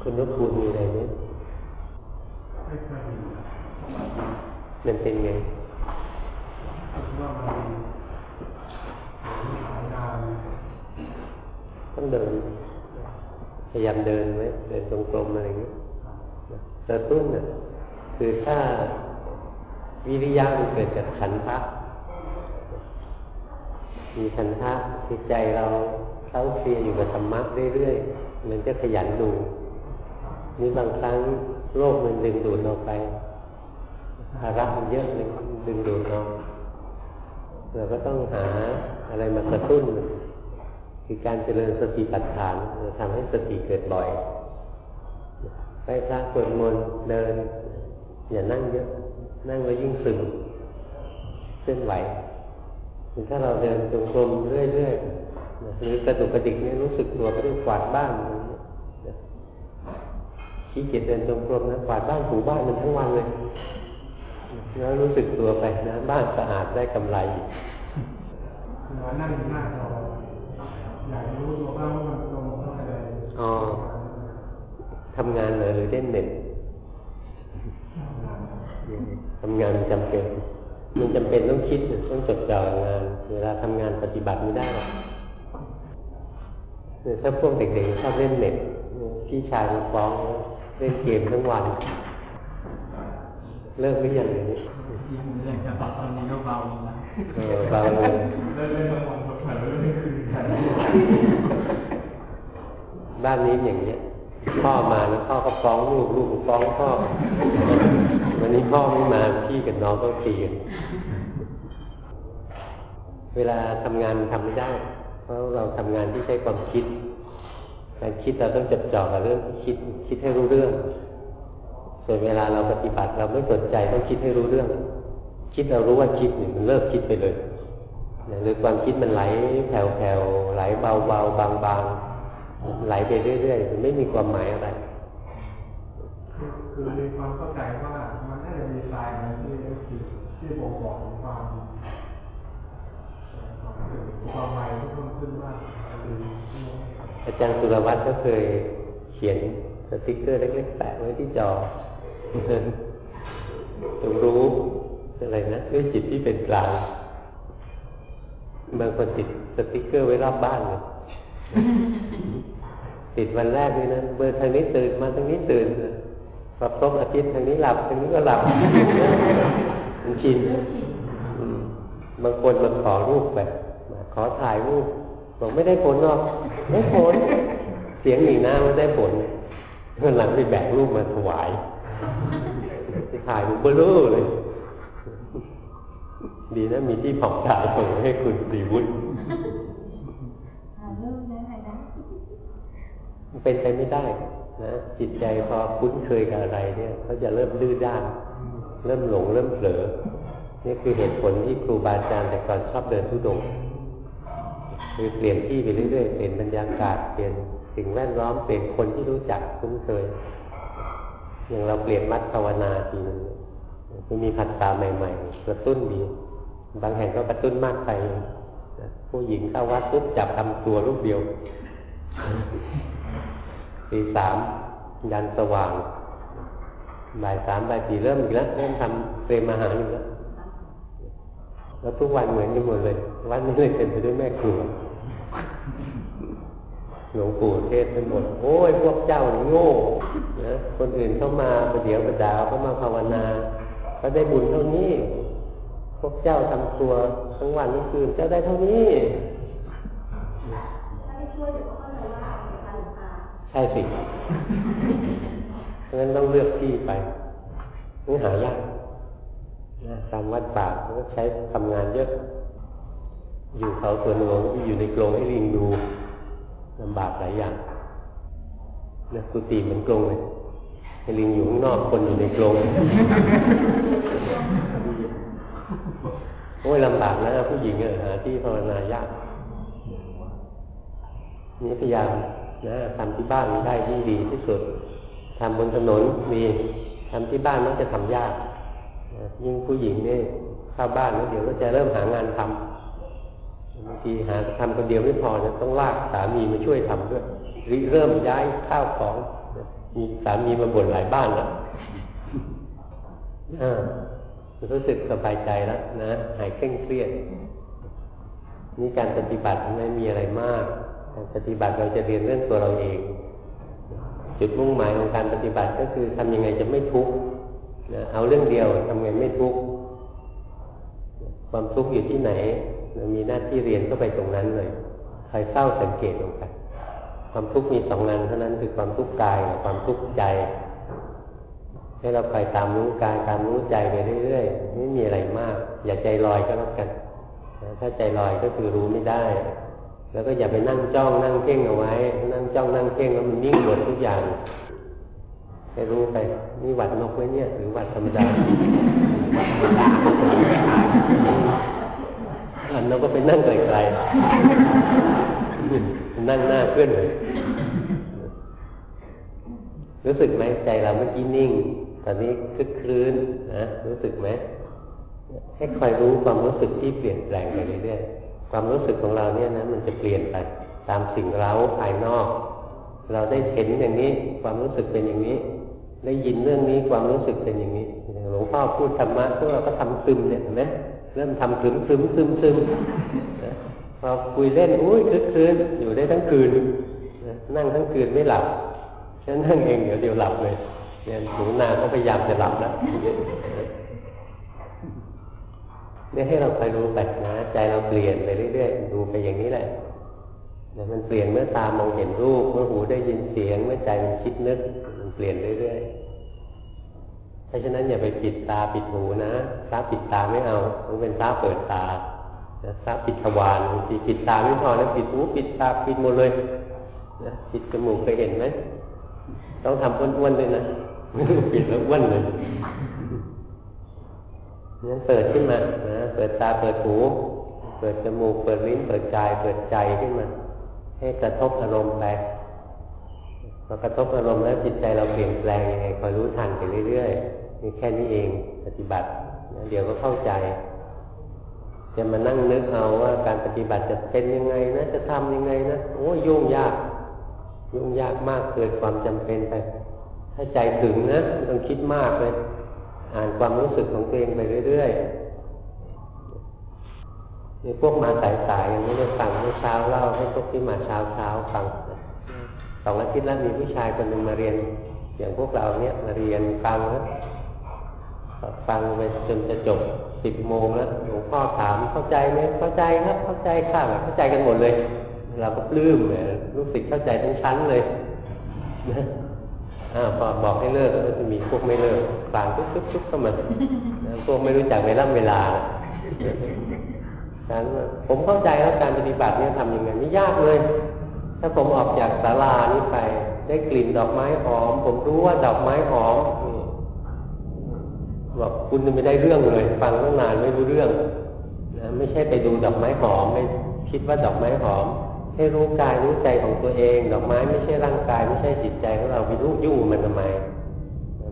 คุณนุพูดมีอะไรไหมมันเป็นไงต้องเดิน พยายามเดินไหมเดินตรงกลมอะไรอย่างนี้กระตุ้นน่ะคือถ้าวิริยะมันเกิดจากขันธ์มีขันธ์จิตใจเราเข้าเคลียอยู่กับธรรมะเรื่อยๆ มันจะขยันดูนี่บางครั้งโลกมันดึงดูดเราไปภาระมันเยอะเลยดึงดูดเราเราก็ต้องหาอะไรมากระตุ้น คือการเจริญสติปัฏฐานจะทำให้สติเกิดบ่อยไปพระสวดมนต์เดิน อย่านั่งเยอะ นั่งแล้วยิ่งซึมเคลื่อนไหวถ้าเราเดินจงกรมเรื่อยๆหรือกระดุกกระดิกนี่รู้สึกตัวก็ได้กวาดบ้าน ขี้เกียจเดินจงกรมนะกวาดบ้านถูบ้านมันทั้งวันเลยแล้วรู้สึกตัวไปนะบ้านสะอาดได้กำไรเรานั่งหน้าเราอยากรู้ตัวบ้างว่ามันตรงเท่าไหร่อ๋อทำงานเลยหรือเล่นเน็ตทำงานจำเป็นมันจำเป็นต้องคิดต้องจดจ่องาน เวลาทำงานปฏิบัติไม่ได้หรอกถ้าพวกเด็กๆชอบเล่นเน็ตพี่ชายมันฟ้อง เล่นเกมทั้งวัน เลิกหรือยังอย่างนี้อยากจะปรับตอนนี้ก็เบาเออเบาเลยเล่นเล่นละครเผลอบ้านนี้อย่างเนี้ยพ่อมาแล้วพ่อก็ฟ้องลูกลูกฟ้องพ่อ วันนี้พ่อไม่มาพี่กับน้องก็ตีกันเวลาทำงานทำไม่ได้ เพราะเราทำงานที่ใช้ความคิด การคิดเราต้องจับจ่อกับเรื่องคิดคิดให้รู้เรื่อง ส่วนเวลาเราปฏิบัติเราไม่สนใจต้องคิดให้รู้เรื่อง คิดเรารู้ว่าคิดมันเลิกคิดไปเลยหรือความคิดมันไหลแผ่วๆไหลเบาๆบางๆไหลไปเรื่อยๆไม่มีความหมายอะไรคือมีความเข้าใจว่ามันน่าจะมีสายมันที่ที่บอกบอกความความหมายที่เพิ่มขึ้นมาก อาจารย์สุรวัตรก็เคยเขียนสติ๊กเกอร์เล็กๆแปะไว้ที่จอจงรู้อะไรนะด้วยจิตที่เป็นกลางบางคนติดสติ๊กเกอร์ไว้รอบบ้านเลยติดวันแรกนี่นะเบอร์ทางนี้ตื่นมาทางนี้ตื่นพอครบอาทิตย์ทางนี้หลับทางนี้ก็หลับมันชินบางคนมาขอรูปไปขอถ่ายรูป บอกไม่ได้ผลหรอกไม่ผลเสียงหนีหน้าไม่ได้ผลเพื่อนหลังไปแบกรูปมาถวายถ่ายมันเบลอเลย ดีนะมีที่ผ่องถ่ายส่งให้คุณสีวุฒิเป็นไปไม่ได้นะจิตใจพอคุ้นเคยกับอะไรเนี่ยเขาจะเริ่มดื้อด้าน เริ่มหลงเริ่มเผลอนี่คือเหตุผลที่ครูบาอาจารย์แต่ก่อนชอบเดินทุดงคื อเปลี่ยนที่ไปเรื่อยๆเปลี่ยนบรรยากาศเปลี่ยนสิ่งแวดล้อมเปลี่ยนคนที่รู้จักคุ้นเคยอย่างเราเปลี่ยนมัดภาวนาทีนึงมันมีผัสสะใหม่ๆกระตุ้นดีบางแห่งก็กระตุ้นมากไปผู้หญิงเข้าวัดปุ๊บจับทำตัวลูกเดียวตีสามยันสว่างบ่ายสามบ่ายสี่เริ่มอีกแล้วเริ่มทำเตรียมอาหารอีกแล้ว แล้วทุกวันเหมือนกันหมดเลย วันนี้เลยเต็มไปด้วยแม่ครัวหลวงปู่เทศทั้งหมดโอ้ยพวกเจ้านี่โง่นะคนอื่นเข้ามาประเดี๋ยวประดาวเข้ามาภาวนาเขาได้บุญเท่านี้ พวกเจ้าทำตัวทั้งวันทั้งคืนเจ้าได้เท่านี้ช่สิเพราะฉะนั้นต้องเลือกที่ไปนี่หายาก นะตามวัดป่าก็ใช้ทำงานเยอะ อยู่เขาสวนหลวงอยู่ในกรงให้ลิงดูลำบากหลายอย่างนะกุฏิเหมือนกรงเลยให้ลิงอยู่ข้างนอกคนอยู่ในกรงโอ้ยลำบากนะผู้หญิงเออหาที่ภาวนายากนี่พยายามนะทำที่บ้านได้ที่ดีที่สุดทำบนถนนมีทำที่บ้านมักจะทำยาก ยิ่งผู้หญิงนี่เข้าบ้านแล้วเดี๋ยวก็จะเริ่มหางานทำบางทีหาทำคนเดียวไม่พอจะต้องลากสามีมาช่วยทำด้วยริเริ่มย้ายข้าวของมีสามีมาบ่นหลายบ้านแล้วรู้สึกสบายใจแล้วนะหายเคร่งเครียดนี่การปฏิบัติไม่มีอะไรมากการปฏิบัติเราจะเรียนเรื่องตัวเราเอง จุดมุ่งหมายของการปฏิบัติก็คือทำยังไงจะไม่ทุกข์ นะเอาเรื่องเดียวทำไงไม่ทุกข์ความทุกข์อยู่ที่ไหนมีหน้าที่เรียนก็ไปตรงนั้นเลยคอยเฝ้าสังเกตลงไปความทุกข์มีสองงานเท่านั้นคือความทุกข์กายกับความทุกข์ใจ ให้เราคอยตามรู้กายตามรู้ใจไปเรื่อยๆไม่มีอะไรมาก อย่าใจลอยก็แล้วกันถ้าใจลอยก็คือรู้ไม่ได้ แล้วก็อย่าไปนั่งจ้องนั่งเพ่งเอาไว้ นั่งจ้องนั่งเพ่งแล้วมันนิ่งหมดทุกอย่าง ให้รู้ไปนี่หวัดนกไว้เนี่ย หรือหวัดธรรมดาอันนกก็ไปนั่งไกลๆนั่งหน้าเพื่อนเลยรู้สึกไหมใจเราเมื่อกี้นิ่ง ตอนนี้คึกคลื้นนะรู้สึกไหมให้คอยรู้ความรู้สึกที่เปลี่ยนแปลงไปเรื่อยๆความรู้สึกของเราเนี่ยนะมันจะเปลี่ยนไปตามสิ่งเร้าภายนอก เราได้เห็นอย่างนี้ ความรู้สึกเป็นอย่างนี้ ได้ยินเรื่องนี้ความรู้สึกเป็นอย่างนี้หลวงพ่อพูดธรรมะพวกเราก็ทำซึมเนี่ยเห็นไหมเริ่มทำซึมซึมซึมซึมพอคุยเล่นอุ้ยคึกคืนอยู่ได้ทั้งคืนนั่งทั้งคืนไม่หลับฉันนั่งเองเดี๋ยวเดี๋ยวหลับเลยเนี่ยหนูนาก็พยายามจะหลับแล้วเนี่ยให้เราคอยรู้ไปนะใจเราเปลี่ยนไปเรื่อยๆดูไปอย่างนี้แหละ เนี่ยมันเปลี่ยนเมื่อตามองเห็นรูป เมื่อหูได้ยินเสียง เมื่อใจมันคิดนึก มันเปลี่ยนเรื่อยๆเพราะฉะนั้นอย่าไปปิดตาปิดหูนะตาปิดตาไม่เอาต้องเป็นตาเปิดตาตาปิดทวารบางทีปิดตาไม่พอนะปิดหูปิดตาปิดหมดเลยนะปิดจมูกเคยเห็นไหมต้องทำอ้วนๆด้วยนะไม่ปิดแล้วอ้วนเลยนั้นเปิดขึ้นมานะเปิดตาเปิดหู เปิดจมูก เปิดลิ้น เปิดกาย เปิดใจขึ้นมา ให้กระทบอารมณ์ไปพอกระทบอารมณ์แล้วจิตใจเราเปลี่ยนแปลงยังไงคอยรู้ทันไปเรื่อยๆนี่แค่นี้เองปฏิบัติ เดี๋ยวก็เข้าใจ จะมานั่งนึกเอาว่าการปฏิบัติจะเป็นยังไงนะจะทำยังไงนะโอ้ยุ่งยาก ยุ่งยากมากเกิดความจำเป็นไปถ้าใจถึงนะต้องคิดมากเลย อ่านความรู้สึกของตัวเองไปเรื่อย ๆ มีพวกมาสายๆอย่างนี้ได้ฟังเมื่อเช้าเล่าให้พวกที่มาเช้าเช้าฟังสองอาทิตย์แล้วมีผู้ชายคนหนึ่งมาเรียน อย่างพวกเราเนี้ยมาเรียนฟังแล้วฟังไปจนจะจบสิบโมงแล้วหลวงพ่อถามเข้าใจไหมเข้าใจครับเข้าใจค่ะเข้าใจกันหมดเลย เราก็ปลื้มเลยรู้สึกเข้าใจทั้งชั้นเลยอพอบอกให้เลิกก็จะมีพวกไม่เลิกคลางทุกทุกทุกเข้ามาพวกไม่รู้จักเวลาเวลา การผมเข้าใจแล้วการปฏิบัติเนี่ยทำยังไงไม่ยากเลย ถ้าผมออกจากศาลานี้ไป ได้กลิ่นดอกไม้หอม ผมรู้ว่าดอกไม้หอมบอกคุณไม่ได้เรื่องเลย ฟังตั้งนานไม่รู้เรื่องนะไม่ใช่ไปดูดอกไม้หอมไม่คิดว่าดอกไม้หอม ให้รู้กายรู้ใจของตัวเอง ดอกไม้ไม่ใช่ร่างกาย ไม่ใช่จิตใจของเราไปรู้ยุ่งมันทำไม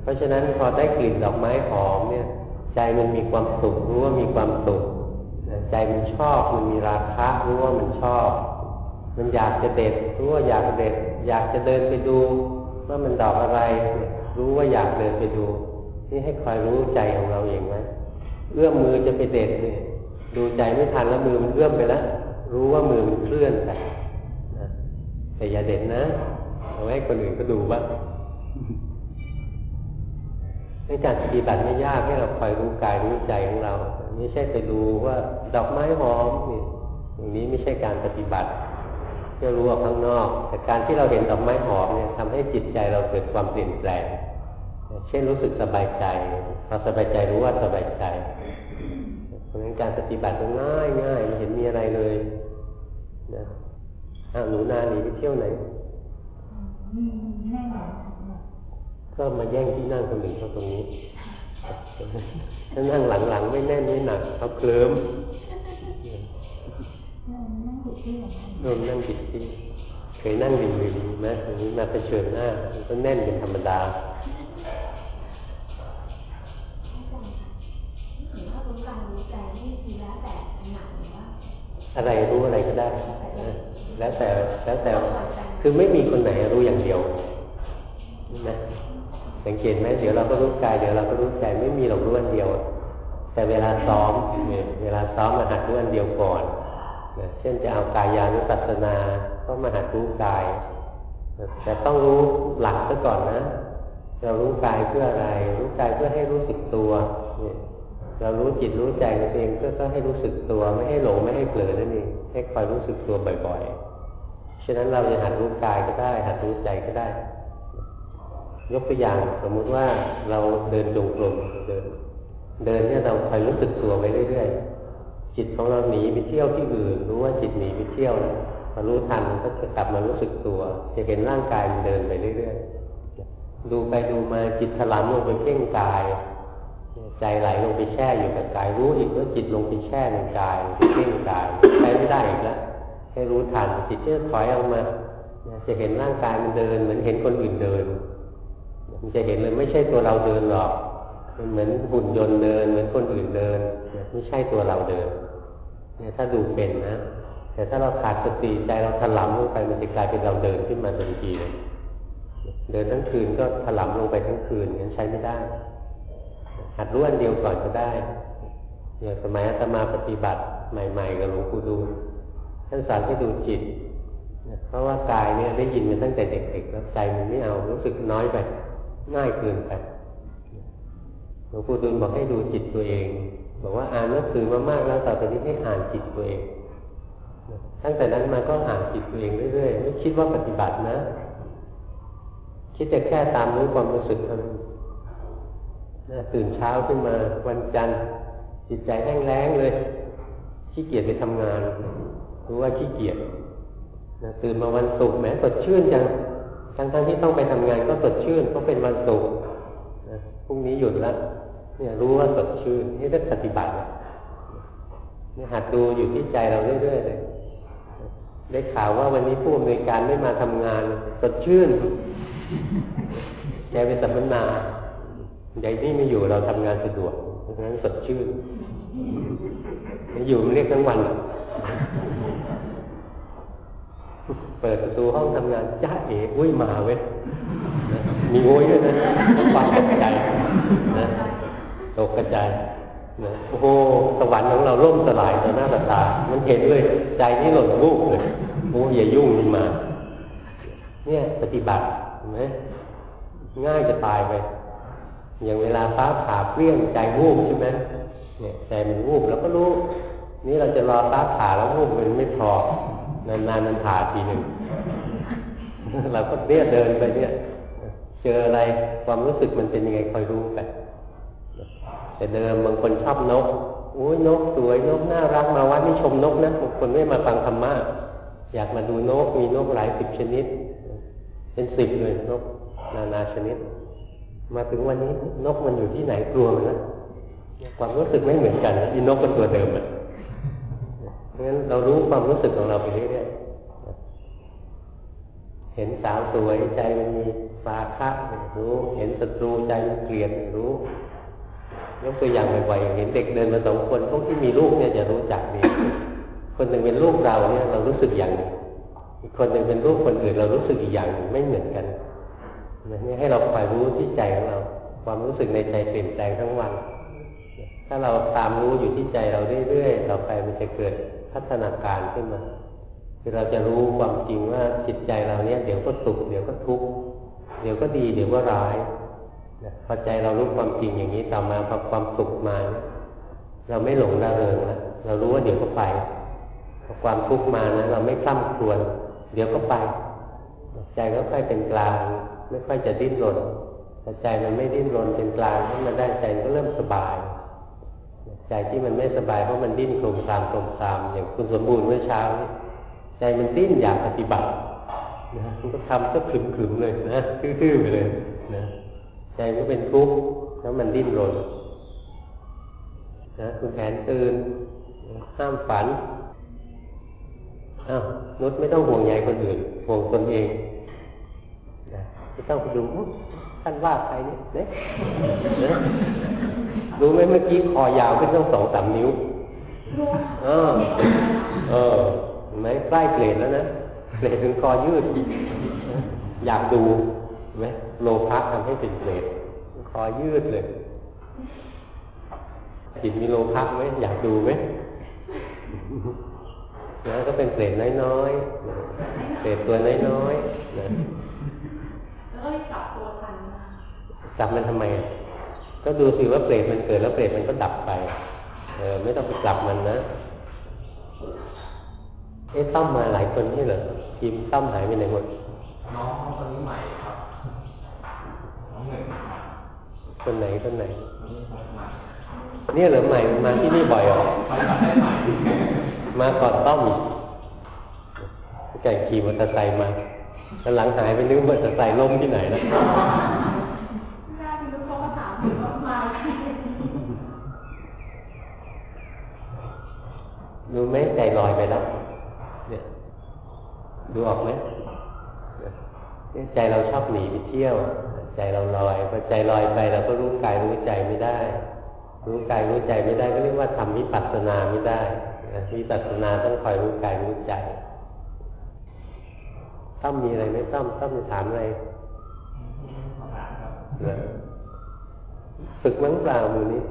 เพราะฉะนั้นพอได้กลิ่นดอกไม้หอมเนี่ย ใจมันมีความสุขรู้ว่ามีความสุข ใจมันชอบมันมีราคะรู้ว่ามันชอบ มันอยากจะเด็ดรู้ว่าอยากเด็ด อยากจะเดินไปดูว่ามันดอกอะไร รู้ว่าอยากเดินไปดู นี่ให้คอยรู้ใจของเราเองไหมเอื้อมมือจะไปเด็ดเนี่ยดูใจไม่ทันแล้วมือมันเอื้อมไปแล้วรู้ว่ามือมันเคลื่อนไปแต่อย่าเด่นนะเอาไว้คนอื่นก็ดูบ้างในการปฏิบัติไม่ยากให้เราคอยรู้กายรู้ใจของเรา ไม่ใช่ไปดูว่าดอกไม้หอมนี่อย่างนี้ไม่ใช่การปฏิบัติจะรู้ออกข้างนอก แต่การที่เราเห็นดอกไม้หอมเนี่ยทำให้จิตใจเราเกิดความเปลี่ยนแปลง เช่นรู้สึกสบายใจพอสบายใจรู้ว่าสบายใจเพราะฉะนั้นการปฏิบัติง่ายง่ายไม่เห็นมีอะไรเลยนะอ้าวหนูนาหนีไปเที่ยวไหนก็มาแย่งที่นั่งคนอื่นเขาตรงนี้ ถ้านั่งหลังๆไม่แน่นไม่หนักเขาเคลิ้มรวมนั่งผิดที่เคยนั่งริมริมไหมอันนี้มาเผชิญหน้ามันก็แน่นเป็นธรรมดาอะไรรู้อะไรก็ได้ แล้วแต่แล้วแต่ คือไม่มีคนไหนรู้อย่างเดียวนะ สังเกตไหมเดี๋ยวเราก็รู้กายเดี๋ยวเราก็รู้ใจไม่มีหรอกรู้อันเดียว แต่เวลาซ้อมเวลาซ้อมมาหัดรู้อันเดียวก่อนเช่นจะเอากายานุปัสสนา ก็มาหัดรู้กาย แต่ต้องรู้หลักซะก่อนนะ เรารู้กายเพื่ออะไร รู้กายเพื่อให้รู้สึกตัวเนี่ยเรารู้จิตรู้ใจตัวเองเพื่อก็ให้รู้สึกตัว ไม่ให้หลงไม่ให้เผลอนั่นเอง ให้คอยรู้สึกตัวบ่อยๆ ฉะนั้นเราจะหัดรู้กายก็ได้ หัดรู้ใจก็ได้ ยกตัวอย่างสมมุติว่าเราเดินจงกรมเดิน เดินเนี่ยเราคอยรู้สึกตัวไปเรื่อยๆจิตของเราหนีไปเที่ยวที่อื่น รู้ว่าจิตหนีไปเที่ยวแล้วพอรู้ทันก็จะกลับมารู้สึกตัว จะเห็นร่างกายมันเดินไปเรื่อยๆดูไปดูมาจิตถลำลงไปเพ่งกาย ใจไหลลงไปแช่อยู่กับกาย รู้อีกว่าจิตลงไปแช่ในกายเพ่งกายใช้ไม่ได้อีกแล้วให้รู้ทันจิตจะถอยออกมาจะเห็นร่างกายมันเดิน เหมือนเห็นคนอื่นเดิน มันจะเห็นเลยไม่ใช่ตัวเราเดินหรอก มันเหมือนหุ่นยนต์เดิน เหมือนคนอื่นเดิน ไม่ใช่ตัวเราเดิน เนี่ยถ้าดูเป็นนะ แต่ถ้าเราขาดสติใจเราถลำลงไปมันจะกลายเป็นเราเดินขึ้นมาทันทีเลยเดินทั้งคืนก็ถลำลงไปทั้งคืนงั้นใช้ไม่ได้ หัดรู้อันเดียวก่อนก็ได้อย่างสมัยอาตมาปฏิบัติใหม่ๆกับหลวงปู่ดูท่านสอนให้ดูจิตเพราะว่ากายเนี่ยได้ยินมาตั้งแต่เด็กๆแล้วใจมันไม่เอารู้สึกน้อยไป ง่ายเกินไปหลวงปู่ดูลบอกให้ดูจิตตัวเอง บอกว่าอ่านหนังสือมามากแล้วต่อไปนี้ให้อ่านจิตตัวเองตั้งแต่นั้นมาก็อ่านจิตตัวเองเรื่อยๆไม่คิดว่าปฏิบัตินะ คิดแต่แค่ตามรู้ความรู้สึกเท่านั้นตื่นเช้าขึ้นมาวันจันทร์จิตใจแห้งแล้งเลยขี้เกียจไปทำงานรู้ว่าขี้เกียจตื่นมาวันศุกร์แม้สดชื่นจัง ทั้งทั้งที่ต้องไปทำงานก็สดชื่นเพราะเป็นวันศุกร์พรุ่งนี้หยุดแล้วเนี่ยรู้ว่าสดชื่นนี่ได้ปฏิบัติเนี่ยหัดดูอยู่ที่ใจเราเรื่อยๆเลยได้ข่าวว่าวันนี้ผู้อำนวยการไม่มาทำงานสดชื่นแกไปสัมมนาใจนี่ไม่อยู่เราทำงานสะดวกเพราะฉะนั้นสดชื่นอยู่มันเรียกทั้งวัน เปิดประตูห้องทำงานจ้าเอ๋อุ้ยมาเว้ยมีโวยด้วยนะความตกใจนะตกกระจายนะโอ้โหสวรรค์ของเราล่มสลายต่อหน้าต่อตา มันเห็นเลย ใจนี่หล่นวูบเลยโอ้อย่ายุ่งมันมา เนี่ยปฏิบัติเห็นไหมง่ายจะตายไป อย่างเวลาฟ้าผ่าเปรี้ยงใจวูบใช่ไหมเนี่ยใจมันวูบแล้วก็รู้ นี่เราจะรอฟ้าผ่าแล้ววูบมันไม่พอ นานๆมันผ่าทีหนึ่งเราก็เนี่ยเดินไปเนี่ย เจออะไรความรู้สึกมันเป็นยังไงคอยรู้ไปแต่เดิมบางคนชอบนกโอ้ยนกสวยนกน่ารักมาวัดนี่ชมนกนะบางคนไม่มาฟังธรรมะอยากมาดูนกมีนกหลายสิบชนิด เป็นสิบเลยนกนานาชนิด มาถึงวันนี้นกมันอยู่ที่ไหนกลัวมันนะความรู้สึกไม่เหมือนกันอีนกก็ตัวเดิมอะ เพราะฉะนั้นเรารู้ความรู้สึกของเราไปเรื่อยๆเห็นสาวสวยใจมันมีปาคะรู้ เห็นศัตรูใจมันเกลียดรู้ยกตัวอย่างบ่อยๆเห็นเด็กเดินมาสองคนพวกที่มีลูกเนี่ยจะรู้จักดีคนหนึ่งเป็นลูกเราเนี่ยเรารู้สึกอย่างหนึ่งอีกคนหนึ่งเป็นลูกคนอื่นเรารู้สึกอีกอย่างหนึ่งไม่เหมือนกันนี่ให้เราคอยรู้ที่ใจของเรา ความรู้สึกในใจเปลี่ยนแปลงทั้งวัน ถ้าเราตามรู้อยู่ที่ใจเราเรื่อยๆต่อไปมันจะเกิด พัฒนาการขึ้นมาคือเราจะรู้ความจริงว่าจิตใจเราเนี่ยเดี๋ยวก็สุขเดี๋ยวก็ทุกข์เดี๋ยวก็ดีเดี๋ยวก็ร้ายพอใจเรารู้ความจริงอย่างนี้ต่อมาพอความสุขมาเราไม่หลงระเริงแล้วเรารู้ว่าเดี๋ยวก็ไปพอความทุกข์มานะเราไม่คล่ำควญเดี๋ยวก็ไป ใจก็ค่อยเป็นกลาง ไม่ค่อยจะดิ้นรนแต่ใจมันไม่ดิ้นรนเป็นกลางให้มันได้ใจก็เริ่มสบาย ใจที่มันไม่สบายเพราะมันดิ้นโครมตามโครมตาม อย่างคุณสมบูรณ์เมื่อเช้า ใจมันดิ้นอยากปฏิบัตินะมันก็ทำก็ขึมๆเลยนะทื่อๆไปเลยนะใจก็เป็นทุกข์แล้วมันดิ้นรนนะคุณแผนตื่นห้ามฝันอ้าวนุชไม่ต้องห่วงใยคนอื่นห่วงตนเองนะไม่ต้องไปดู ท่านว่าใครเนี่ยเนี่ยรู้ไหมเมื่อกี้คอยาวขึ้นต้องสองสามนิ้วเออ เออไหมใกล้เปลี่ยนแล้วนะเปลี่ยนถึงคอยืด อยากดูไหมโลภะทำให้เป็นเปรตคอยืดเลยจิตมีโลภะไหมอยากดูไหมแล้วก็เป็นเปรตน้อยๆเปรตตัวน้อยๆนะแล้วก็จับตัวทัน จับมันทำไม ก็ดูสิว่าเปรตมันเกิดแล้วเปรตมันก็ดับไป เออ ไม่ต้องไปจับมันนะ เอ๊ะต้อมมาหลายคนนี่เหรอทีมต้อมหายไปไหนหมด น้องคนนี้ใหม่ครับ น้องหนึ่งคนไหนคนไหน เนี่ยเหรอใหม่มาที่นี่บ่อยเหรอมาก่อนต้อมแก่ขี่มอเตอร์ไซค์มาแล้วหลังหายไปนึกมอเตอร์ไซค์ล้มที่ไหนนะ ดูไหมใจลอยไปแล้วเนี่ยดูออกไหมใจเราชอบหนีไปเที่ยว ใจเราลอยพอใจลอยไปเราก็รู้กายรู้ใจไม่ได้ รู้กายรู้ใจไม่ได้ก็เรียกว่าทำวิปัสสนาไม่ได้วิปัสสนาต้องคอยรู้กายรู้ใจต้องมีอะไรไหมต้องต้องมีถามอะไร ฝึกมั้งเปล่ามือนี้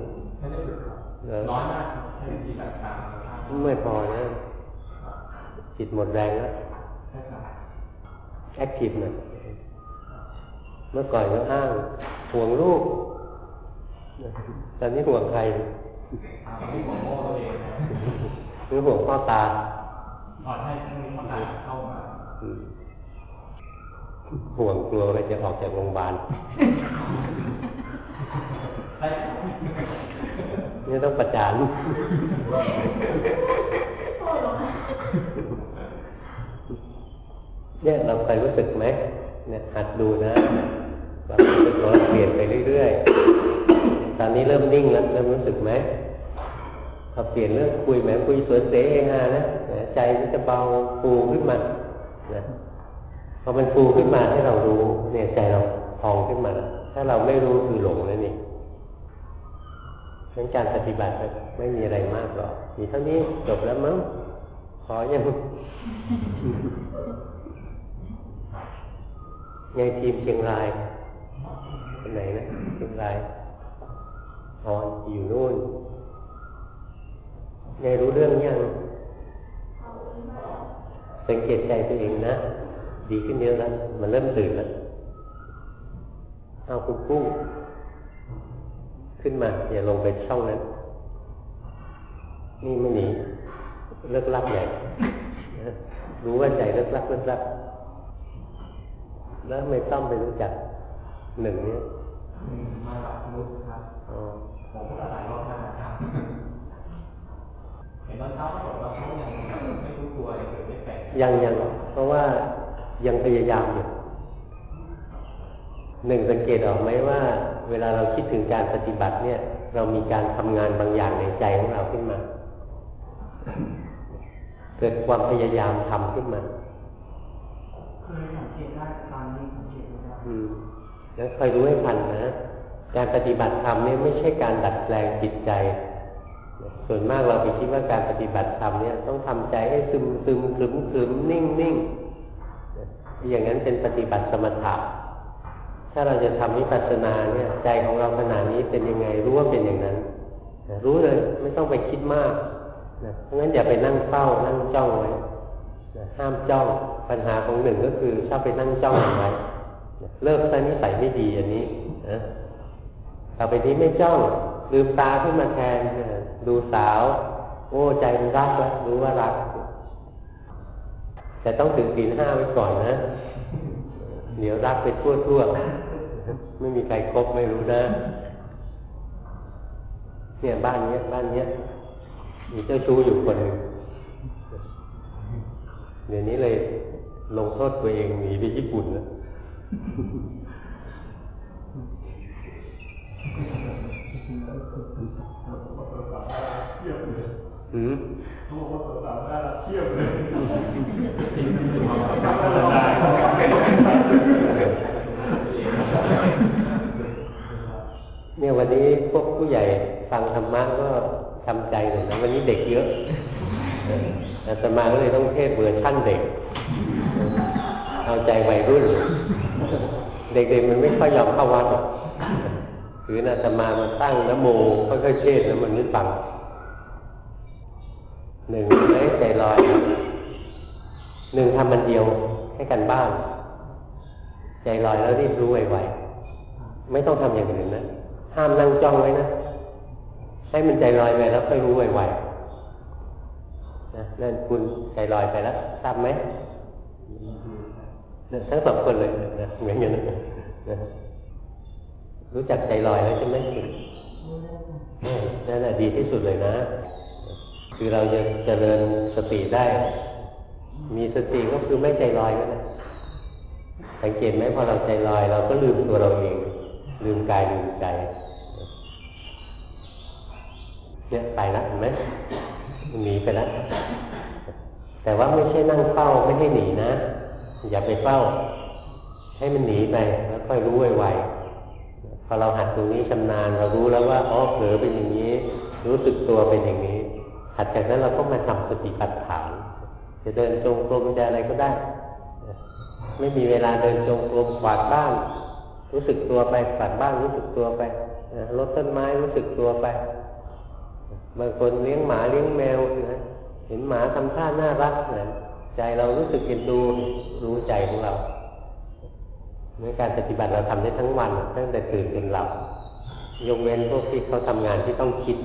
น้อยมากให้วิธีการไม่พอนะจิตหมดแรงแล้วแอคทีฟหน่อยเมื่อก่อนก็อ้างห่วงลูกตอนนี้ห่วงใครหรือห่วงพ่อตาอดให้ทั้งนี้พ่อตาเข้ามาห่วงกลัวว่าจะออกจากโรงพยาบาล นี่ต้องประจานเนี่ยเราเคยรู้สึกไหมเนี่ยหัดดูนะเรารู้สึกเราเปลี่ยนไปเรื่อยๆ ตอนนี้เริ่มนิ่งแล้วเริ่มรู้สึกไหมพอเปลี่ยนเรื่องคุยแหมคุยสวยเสเองฮะนะใจมันจะเบาฟูขึ้นมานะพอมันฟูขึ้นมาให้เรารู้เนี่ยใจเราพองขึ้นมา ถ้าเราไม่รู้คือหลงแล้วนี่ งั้นการปฏิบัติไม่มีอะไรมากหรอก มีเท่านี้จบแล้วมั้ง ขอยังไงทีมเชียงรายเป็นไหนนะเชียงรายอ๋ออยู่นู่นไงรู้เรื่องยังสังเกตใจตัวเองนะ ดีขึ้นเยอะแล้ว มันเริ่มตื่นแล้ว เอาคุณกุ้ง ขึ้นมา อย่าลงไปช่องนั้น นี่ไม่หนีเลิกลับใหญ่รู้ว่าใจเลิกลับเลิกลับแล้วไม่ต้องไปรู้จักหนึ่งเนี่ยมาหลับนุษครับผมก็หลายรอบมากครับเห็นตอนเช้าเขาบอกว่าเขายังไม่รู้ตัวเลยไม่แปลกยังยังเพราะว่ายังพยายามอยู่หนึ่งสังเกตออกไหมว่า เวลาเราคิดถึงการปฏิบัติเนี่ย เรามีการทำงานบางอย่างในใจของเราขึ้นมา เกิดความพยายามทำขึ้นมาเคยสังเกตได้ตอนนี้สังเกตได้อืมแล้วคอยรู้ให้ทันนะ การปฏิบัติธรรมเนี่ยไม่ใช่การดัดแปลงจิตใจ ส่วนมากเราไปคิดว่าการปฏิบัติธรรมเนี่ยต้องทำใจให้ซึมซึมขึมขึมนิ่งนิ่งอย่างนั้นเป็นปฏิบัติสมถะ ถ้าเราจะทำวิปัสสนาเนี่ย ใจของเราขนาดนี้เป็นยังไงรู้ว่าเป็นอย่างนั้นรู้เลยไม่ต้องไปคิดมากนะเพราะงั้นอย่าไปนั่งเฝ้านั่งจ้องไว้ห้ามจ้องปัญหาของหนึ่งก็คือชอบไปนั่งจ้องไว้เลิกซะนิสัยไม่ดีอันนี้นะต่อไปนี้ไม่จ้องลืมตาขึ้นมาแทนดูสาว โอ้ใจมันรักแล้วรู้ว่ารัก แต่ต้องถึงศีลห้าไว้ก่อนนะ เดี๋ยวรักไปทั่วทั่ว ไม่มีใครครบไม่รู้นะเนี่ยบ้านเนี้ย บ้านเนี้ยมีเจ้าชู้อยู่คนหนึ่งเดี๋ยวนี้เลยลงโทษตัวเองหนีไปญี่ปุ่นแล้วอืมเขาบอกว่าสาวๆน่ารักเทียบเลยเนี่ยวันนี้ พวกผู้ใหญ่ฟังธรรมะก็ทำใจหน่อยนะวันนี้เด็กเยอะอาตมาก็เลยต้องเทศเวอร์ชั่นเด็ก เอาใจวัยรุ่น เด็กๆมันไม่ค่อยยอมเข้าวัดหรอกอาตมามาตั้งนโมค่อยๆเทศแล้วมันไม่ฟังหนึ่งไม่ใจลอยหนึ่งทำมันเดียวให้กันบ้าง ใจลอยแล้วรีบรู้ไวๆไม่ต้องทำอย่างอื่นนะ ห้ามนั่งจ้องไว้นะให้มันใจลอยไปแล้วค่อยรู้ไวๆนะนั่นคุณใจลอยไปแล้วทราบไหมทั้งสองคนเลยนะเหมือนกันนะรู้จักใจลอยแล้วใช่ไหมคุณนั่นแหละดีที่สุดเลยนะ คือเราจะเจริญสติได้ มีสติก็คือไม่ใจลอยก็ได้สังเกตไหมพอเราใจลอย เราก็ลืมตัวเราเอง ลืมกายลืมใจ เนี่ยไปแล้วเห็นไหมหนีไปแล้วแต่ว่าไม่ใช่นั่งเฝ้าไม่ให้หนีนะ อย่าไปเฝ้า ให้มันหนีไปแล้วค่อยรู้ไวๆพอเราหัดตรงนี้ชำนาญเรารู้แล้วว่าอ๋อเผลอเป็นอย่างนี้ รู้สึกตัวเป็นอย่างนี้ หัดจากนั้นเราก็มาทำสติปัฏฐาน จะเดินจงกรมจะอะไรก็ได้ ไม่มีเวลาเดินจงกรมกวาดบ้าน รู้สึกตัวไปกวาดบ้านรู้สึกตัวไปรดต้นไม้รู้สึกตัวไป บางคนเลี้ยงหมาเลี้ยงแมวนะเห็นหมาทำท่าน่ารักนะใจเรารู้สึกเอ็นดูรู้ใจของเราในการปฏิบัติเราทำได้ทั้งวันตั้งแต่ตื่นจนหลับยกเว้นพวกที่เขาทำงานที่ต้องคิด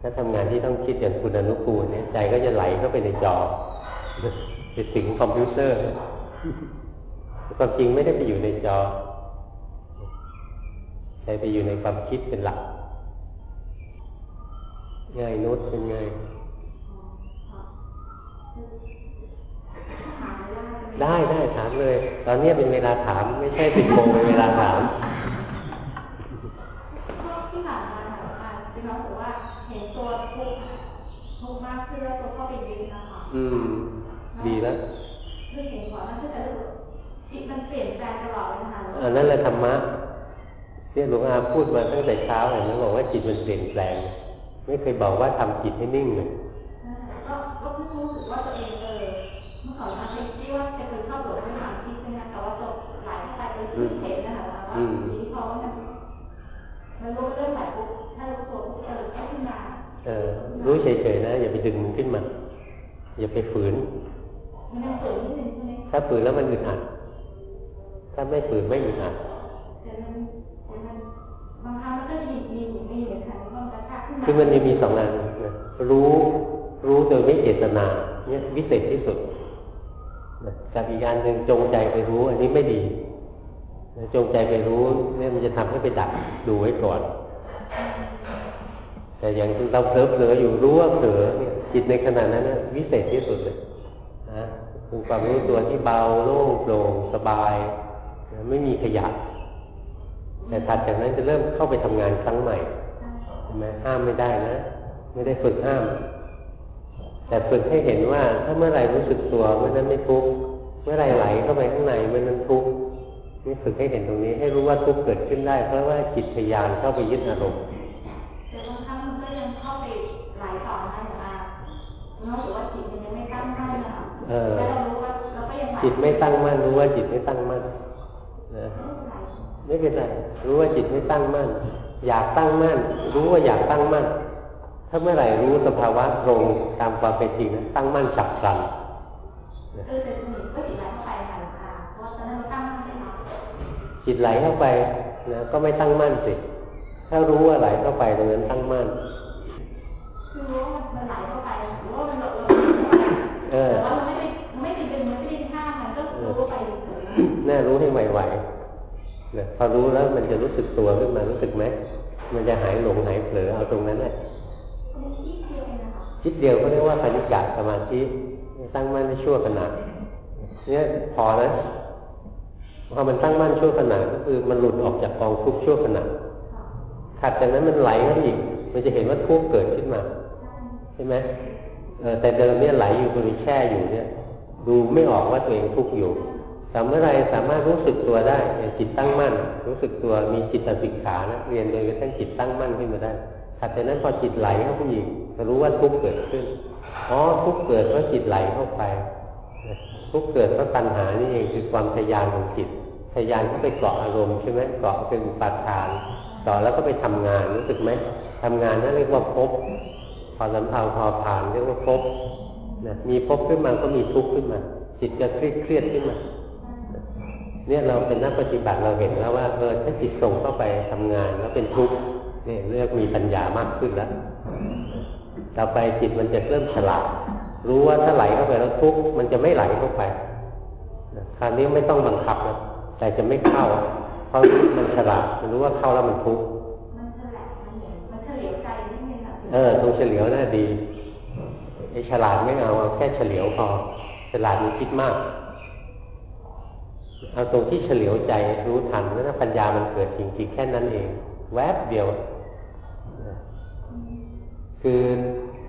ถ้าทำงานที่ต้องคิดอย่างคุณอนุกูลเนี่ยใจก็จะไหลเข้าไปในจอไปถึงคอมพิวเตอร์ความจริงไม่ได้ไปอยู่ในจอใจไปอยู่ในความคิดเป็นหลัก ง่ายนุชเป็นไง ได้ได้ถามเลย ตอนนี้เป็นเวลาถาม ไม่ใช่สิบโมงเป็นเวลาถามที่ผ่านมาค่ะเป็นเพราะว่าเห็นตัวทุกทุกมากขึ้นแล้วตัวเข้าไปยึดนะคะอืม ดีแล้วคือเห็นก่อนนั่นคือแต่จิตมันเปลี่ยนแปลงตลอดเลยนะคะอันนั้นแหละธรรมะที่หลวงอาพูดมาตั้งแต่เช้าเห็นไหมบอกว่าจิตมันเปลี่ยนแปลง ไม่เคยบอกว่าทำจิตให้นิ่งเลยก็ก็เพิ่งรู้สึกว่าตัวเองเออเมื่อก่อนนะที่ว่าจะเคยเข้าหลวงไม่ทำที่ใช่ไหมแต่ว่าจบหลายไปไปที่เห็นนะคะว่าทีนี้พอมันมันรู้เรื่องไหลปุ๊บถ้ารู้ตัวปุ๊บเออแค่ขึ้นมาเออรู้เฉยๆนะ อย่าไปดึงขึ้นมา อย่าไปฝืนถ้าฝืนแล้วมันอึดอัดถ้าไม่ฝืนไม่อึดอัด คือมันจะมีสองอันนะรู้รู้โดยไม่เจตนา เนี่ยวิเศษที่สุดกับอีกการหนึ่งจงใจไปรู้ อันนี้ไม่ดีจงใจไปรู้เนี่ยมันจะทำให้ไปดักดูไว้ก่อน แต่อย่างเราเผลอเผลออยู่รู้ว่าเผลอเนี่ยจิตในขณะนั้นนะวิเศษที่สุดเลยนะคือความรู้ตัวที่เบาโล่งโปร่งสบาย ไม่มีขยะ แต่ถัดจากนั้นจะเริ่มเข้าไปทำงานครั้งใหม่ใช่ไหมห้ามไม่ได้นะ ไม่ได้ฝึกห้าม แต่ฝึกให้เห็นว่า ถ้าเมื่อไหร่รู้สึกตัวเมื่อนั้นไม่ทุกข์เมื่อไหร่ไหลเข้าไปข้างในเมื่อนั้นทุกข์นี่ฝึกให้เห็นตรงนี้ ให้รู้ว่าทุกข์เกิดขึ้นได้ เพราะว่าจิตพยานเข้าไปยึดอารมณ์แต่บางครั้งมันก็ยังเข้าไปไหลต่อได้หรือว่าหรือว่าจิตมันยังไม่ตั้งมั่นนะคะแล้วเรารู้ว่าเราก็ยังจิตไม่ตั้งมั่นรู้ว่าจิตไม่ตั้งมั่นนะ ไม่เป็นไรรู้ว่าจิตไม่ตั้งมั่น อยากตั้งมั่น รู้ว่าอยากตั้งมั่น ถ้าเมื่อไหร่รู้สภาวะตรงตามความเป็นจริงนะตั้งมั่นฉับพลันจิตไหลเข้าไปนะก็ไม่ตั้งมั่นสิถ้ารู้ว่าไหลเข้าไปตรงนั้นตั้งมั่นคือรู้ว่ามันไหลเข้าไปรู้ว่ามันหลบเออแต่ว่ามันไม่ได้ไม่ได้ดึงมันไม่ได้ข้ามมันก็รู้ไปแน่รู้ให้ไวๆ นะพอรู้แล้วมันจะรู้สึกตัวขึ้นมารู้สึกไหมมันจะหายหลงหายเผลอเอาตรงนั้นแหละคิดเดียวก็เรียกว่าปณิจจสมาธิตั้งมั่นในชั่วขณะเนี่ยพอนะพอมันตั้งมั่นชั่วขณะก็คือมันหลุดออกจากกองทุกข์ชั่วขณะถัดจากนั้นมันไหลเข้าอีก มันจะเห็นว่าทุกข์เกิดขึ้นมาใช่ไหมแต่เดิมเนี่ยไหลอยู่ตรงนี้แช่อยู่เนี่ย ดูไม่ออกว่าตัวเองทุกข์อยู่ แต่เมื่อไรสามารถรู้สึกตัวได้จิตตั้งมั่น รู้สึกตัวมีจิตสิกขานะเรียนโดยกระทั่งจิตตั้งมั่นขึ้นมาได้ถัดจากนั้นพอจิตไหลเข้าไปอีกรู้ว่าทุกข์เกิดขึ้นอ๋อทุกข์เกิดเพราะจิตไหลเข้าไปทุกข์เกิดเพราะตัณหานี่เองคือความทยานของจิตทยานก็ไปเกาะอารมณ์ใช่ไหมเกาะเป็นปัจฐานต่อแล้วก็ไปทำงานรู้สึกไหมทำงานนั่นเรียกว่าภพพอสำเภาพอผ่านเรียกว่าภพนะมีภพขึ้นมาก็มีทุกข์ขึ้นมา จิตจะเครียดเครียดขึ้นมา เนี่ยเราเป็นนักปฏิบัติเราเห็นแล้วว่าเออถ้าจิตส่งเข้าไปทำงานแล้วเป็นทุกข์เนี่ยเรียกมีปัญญามากขึ้นแล้วต่อไปจิตมันจะเริ่มฉลาดรู้ว่าถ้าไหลเข้าไปแล้วทุกข์มันจะไม่ไหลเข้าไปคราวนี้ไม่ต้องบังคับแล้วแต่จะไม่เข้าเพราะมันฉลาดมันรู้ว่าเข้าแล้วมันทุกข์มันฉลาดมันเห็นมันเฉลียวใจนิดนึงค่ะเออตรงเฉลียวน่าดีไอ้ฉลาดไม่เอาแค่เฉลียวพอฉลาดมันคิดมาก เอาตรงที่เฉลียวใจรู้ทันแล้วปัญญามันเกิดจริงๆแค่นั้นเอง แวบเดียว คือ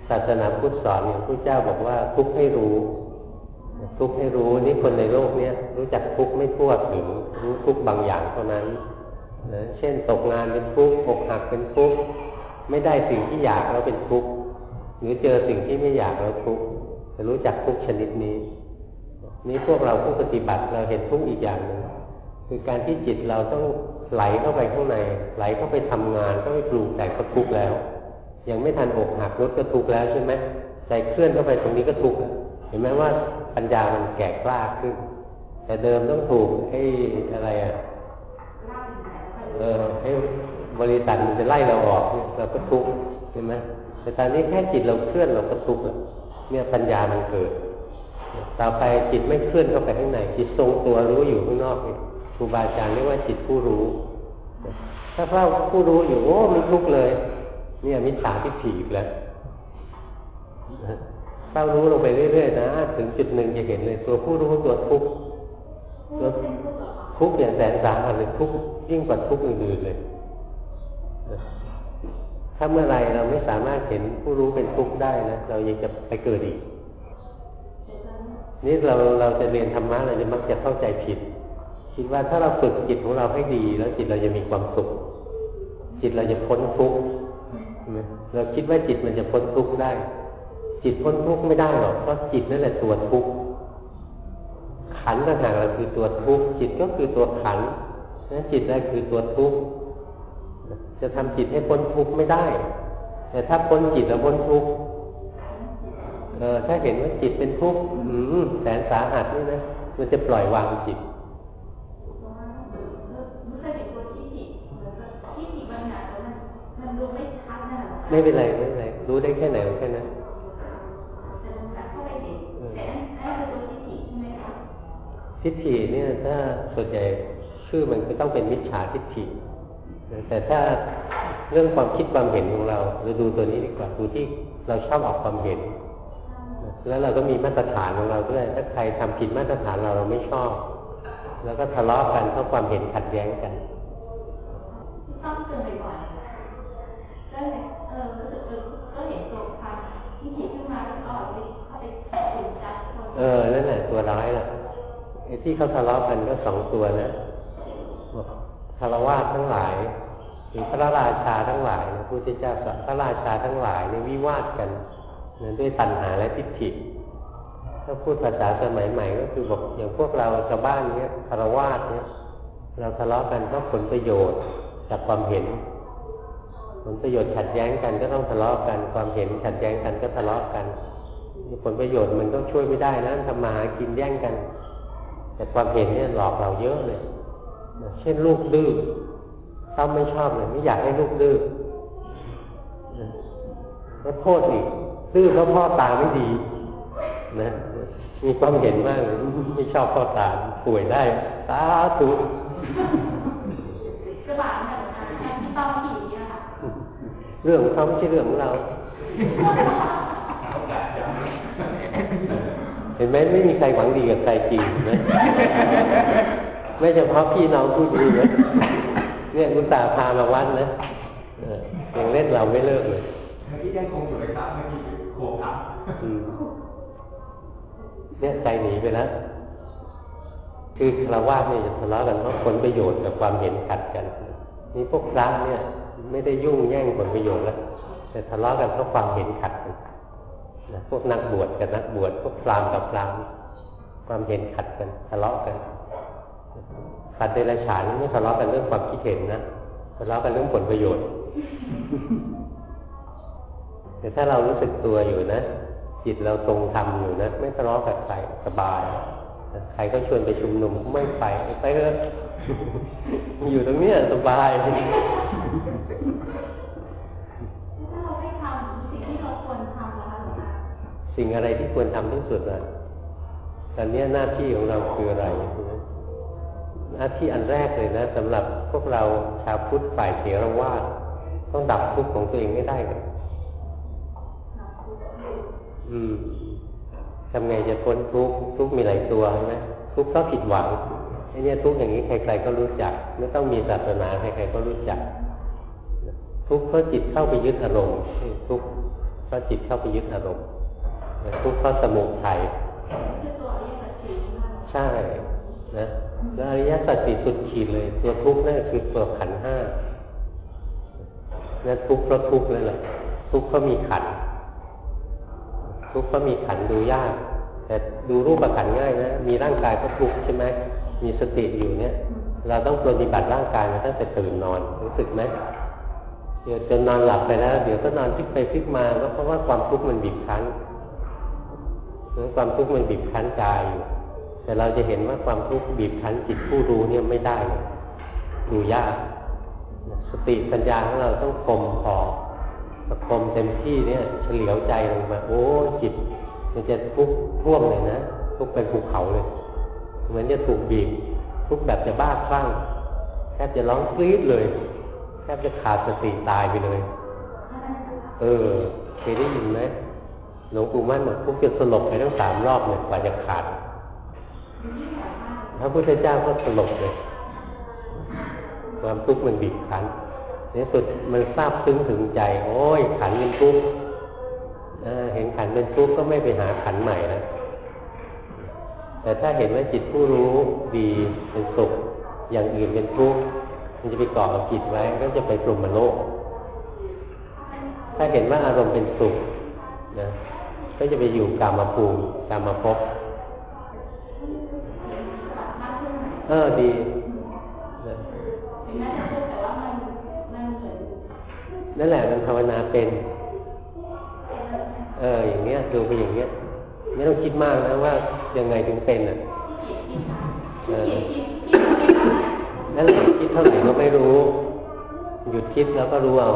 ศาสนาพุทธสอนอย่างพระเจ้าบอกว่าทุกให้รู้ ทุกให้รู้นี่คนในโลกเนี้ยรู้จักทุกไม่ทั่วถึงรู้ทุกบางอย่างเท่านั้นนะเช่นตกงานเป็นทุกข์อกหักเป็นทุกข์ไม่ได้สิ่งที่อยากแล้วเป็นทุกข์หรือเจอสิ่งที่ไม่อยากแล้วทุกข์จะรู้จักทุกชนิดนี้ นี้พวกเราผู้ปฏิบัติเราเห็นทุกข์อีกอย่างหนึ่งคือการที่จิตเราต้องไหลเข้าไปข้างใน ไหลเข้าไปทำงานก็ไปปรุงแต่งก็ทุกข์แล้ว ยังไม่ทันอกหักรถก็ทุกข์แล้วใช่ไหมใจเคลื่อนเข้าไปตรงนี้ก็ทุกข์เห็นไหมว่าปัญญามันแก่กล้าขึ้น แต่เดิมต้องถูกให้อะไรอะเออให้บริษัทมันจะไล่เราออกเราก็ทุกข์ใช่ไหมแต่ตอนนี้แค่จิตเราเคลื่อนเราก็ทุกข์เนี่ยปัญญามันเกิด ต่อไปจิตไม่เคลื่อนเข้าไปข้างในจิตทรงตัวรู้อยู่ข้างนอกครูบาอาจารย์เรียกว่าจิตผู้รู้ ถ้าเฝ้าผู้รู้อยู่โอ้มันทุกข์เลย เนี่ยมิจฉาทิฏฐิอีกแล้วเฝ้ารู้ลงไปเรื่อยๆนะถึงจุดหนึ่งจะเห็นเลย ตัวผู้รู้ตัวทุกข์ตัวทุกข์อย่างแสนสาหัสเลยทุกข์ยิ่งกว่าทุกข์อื่นๆเลยถ้าเมื่อไรเราไม่สามารถเห็นผู้รู้เป็นทุกข์ได้นะเรายังจะไปเกิดอีก นี่เราเราจะเรียนธรรมะเราจะมักจะเข้าใจผิด คิดว่าถ้าเราฝึกจิตของเราให้ดี แล้วจิตเราจะมีความสุข จิตเราจะพ้นทุกข์เราคิดว่าจิตมันจะพ้นทุกข์ได้ จิตพ้นทุกข์ไม่ได้หรอกเพราะจิตนั่นแหละตัวทุกข์ขันต่างหากเราคือตัวทุกข์จิตก็คือตัวขันนั้นจิตนั่นคือตัวทุกข์จะทำจิตให้พ้นทุกข์ไม่ได้ แต่ถ้าพ้นจิตแล้วพ้นทุกข์ เออถ้าเห็นว่าจิตเป็นทุกข์แสนสาหัสนี่นะมันจะปล่อยวางจิตไม่เป็นไรไม่เป็นไรรู้ได้แค่ไหนแค่นั้นทิฏฐิเนี่ยถ้าส่วนใหญ่ชื่อมันก็ต้องเป็นมิจฉาทิฏฐิแต่ถ้าเรื่องความคิดความเห็นของเราเราดูตัวนี้ดีกว่าดูที่เราชอบออกความเห็น แล้วเราก็มีมาตรฐานของเราด้วย ถ้าใครทำผิดมาตรฐานเราเราไม่ชอบ แล้วก็ทะเลาะกันเพราะความเห็นขัดแย้งกันต้องเจอบ่อยๆก็เลยเออรู้สึกก็เห็นตัวความที่ผิดขึ้นมาแล้วก็ไปเข้าไปถึงจัดเออ นั่นแหละตัวร้ายล่ะไอ้ที่เขาทะเลาะกันก็สองตัวนะคารวะทั้งหลายหรือพระราชาทั้งหลายพระพุทธเจ้าสอนพระราชาทั้งหลายในวิวาทกัน นะด้วยตัณหาและทิฏฐิถ้าพูดภาษาสมัยใหม่ก็คือบอกอย่างพวกเราชาวบ้านเนี้ยคารวาสเนี้ยเราทะเลาะกันเพราะผลประโยชน์จากความเห็น ผลประโยชน์ขัดแย้งกันก็ต้องทะเลาะกัน ความเห็นขัดแย้งกันก็ทะเลาะกัน ผลประโยชน์มันก็ช่วยไม่ได้นะทำมาหากินแย่งกัน แต่ความเห็นเนี่ยหลอกเราเยอะเลยเช่นลูกดื้อต้าไม่ชอบเลยไม่อยากให้ลูกดื้อก็โทษอีก ดื้อเพราะพ่อตาไม่ดีนะมีความเห็นมากเลยไม่ชอบพ่อตาป่วยได้ตาตุกระบาดแบบที่ต้องผีนะคะเรื่องของเขาไม่ใช่เรื่องของเราเห็นไหมไม่มีใครหวังดีกับใครจริงนะไม่เฉพาะพี่น้องผู้ดีนะเนี่ยคุณตาพามาวัดนะยังเล่นเราไม่เลิกเลยที่ยังคงอยู่ในตาไม่มีโกครับเนี่ยใจหนีไปแล้วคือคารวะเนี่ยจะทะเลาะกันเพราะผลประโยชน์กับความเห็นขัดกันนี่พวกพระเนี่ย ไม่ได้ยุ่งแย่งผลประโยชน์แล้วแต่ทะเลาะกันเพราะความเห็นขัดกันนะพวกนักบวชกับนักบวชพวกพรามกับพรามความเห็นขัดกันทะเลาะกันขัดเดรัจฉานไม่ทะเลาะกันเรื่องความคิดเห็นนะทะเลาะกันเรื่องผลประโยชน์ แต่ถ้าเรารู้สึกตัวอยู่นะ จิตเราทรงธรรมอยู่นะ ไม่ทะเลาะกับใครสบายใครก็ชวนไปชุมนุมไม่ไปไปเถอะอยู่ตรงนี้สบายถ้าเราไม่ทำสิ่งที่เราควรทำนะคะสิ่งอะไรที่ควรทำที่สุดอะตอนนี้หน้าที่ของเราคืออะไร หน้าที่อันแรกเลยนะสำหรับพวกเราชาวพุทธฝ่ายเถรวาทต้องดับทุกข์ของตัวเองไม่ได้เลยอืม ทำไงจะพ้นทุกข์ทุกข์มีหลายตัวใช่ไหมทุกข์เพราะผิดหวังไอ้นี่ทุกข์อย่างนี้ใคร ๆ ก็รู้จัก ไม่ต้องมีศาสนาใครๆก็รู้จัก ทุกข์เพราะจิตเข้าไปยึดอารมณ์ทุกข์เพราะจิตเข้าไปยึดอารมณ์ทุกข์เพราะสมุทัยใช่นะแล้วอริยสัจสี่สุดขีดเลย ตัวทุกข์นั่นคือตัวขันห้านั่นทุกข์เพราะทุกข์นั่นแหละทุกข์เพราะมีขัน ทุกข์เพรามีขันดูยาก แต่ดูรูปขันง่ายนะ มีร่างกายก็ทุกข์ใช่ไหมมีสติอยู่เนี่ย เราต้องปฏิบัติร่างกายมาตั้งแต่ตื่นนอนรู้สึกไหมเดี๋ยวจนนอนหลับไปแล้ว เดี๋ยวก็นอนพลิกไปพลิกมาก็เพราะว่าความทุกข์มันบีบคั้นความทุกข์มันบีบคั้นกายอยู่แต่เราจะเห็นว่าความทุกข์บีบคั้นจิตผู้รู้เนี่ยไม่ได้ดูยาก สติปัญญาของเราต้องคมพอ ประคมเต็มที่เนี่ยเฉลียวใจลงมาโอ้จิต มันจะทุกข์ท่วมเลยนะทุกเป็นภูเขาเลย เหมือนจะถูกบีบทุกแบบจะบ้าคลั่งแทบจะร้องกรี๊ดเลยแทบจะขาดสติตายไปเลย เออเคยได้ยินไหมหลวงปู่มั่นบอกทุกจะสลบไปทั้งสามรอบเนี่ยกว่าจะขาดพระพุทธเจ้าก็สลบเลย ความทุกข์มันบีบคั้น นสุดมันทราบซึ้งถึงใจ โอ้ย ขันเป็นทุกข์เห็นขันเป็นทุกข์ก็ไม่ไปหาขันใหม่แล้วแต่ถ้าเห็นว่าจิตผู้รู้ดีเป็นสุข อย่างอื่นเป็นทุกข์มันจะไปเกาะกับจิตไว้ก็จะไปปรุงมโลก ถ้าเห็นว่าอารมณ์เป็นสุขนะก็จะไปอยู่กรรมภูมิกรรมภพเออดีนั่ นแหละมันภาวนาเป็น เอออย่างเงี้ยดูไปอย่างเงี้ยไม่ต้องคิดมากนะว่ายังไงถึงเป็นอะเออนั่นแหละคิดเท่าไหร่ก็ไม่รู้ หยุดคิดแล้วก็รู้เอา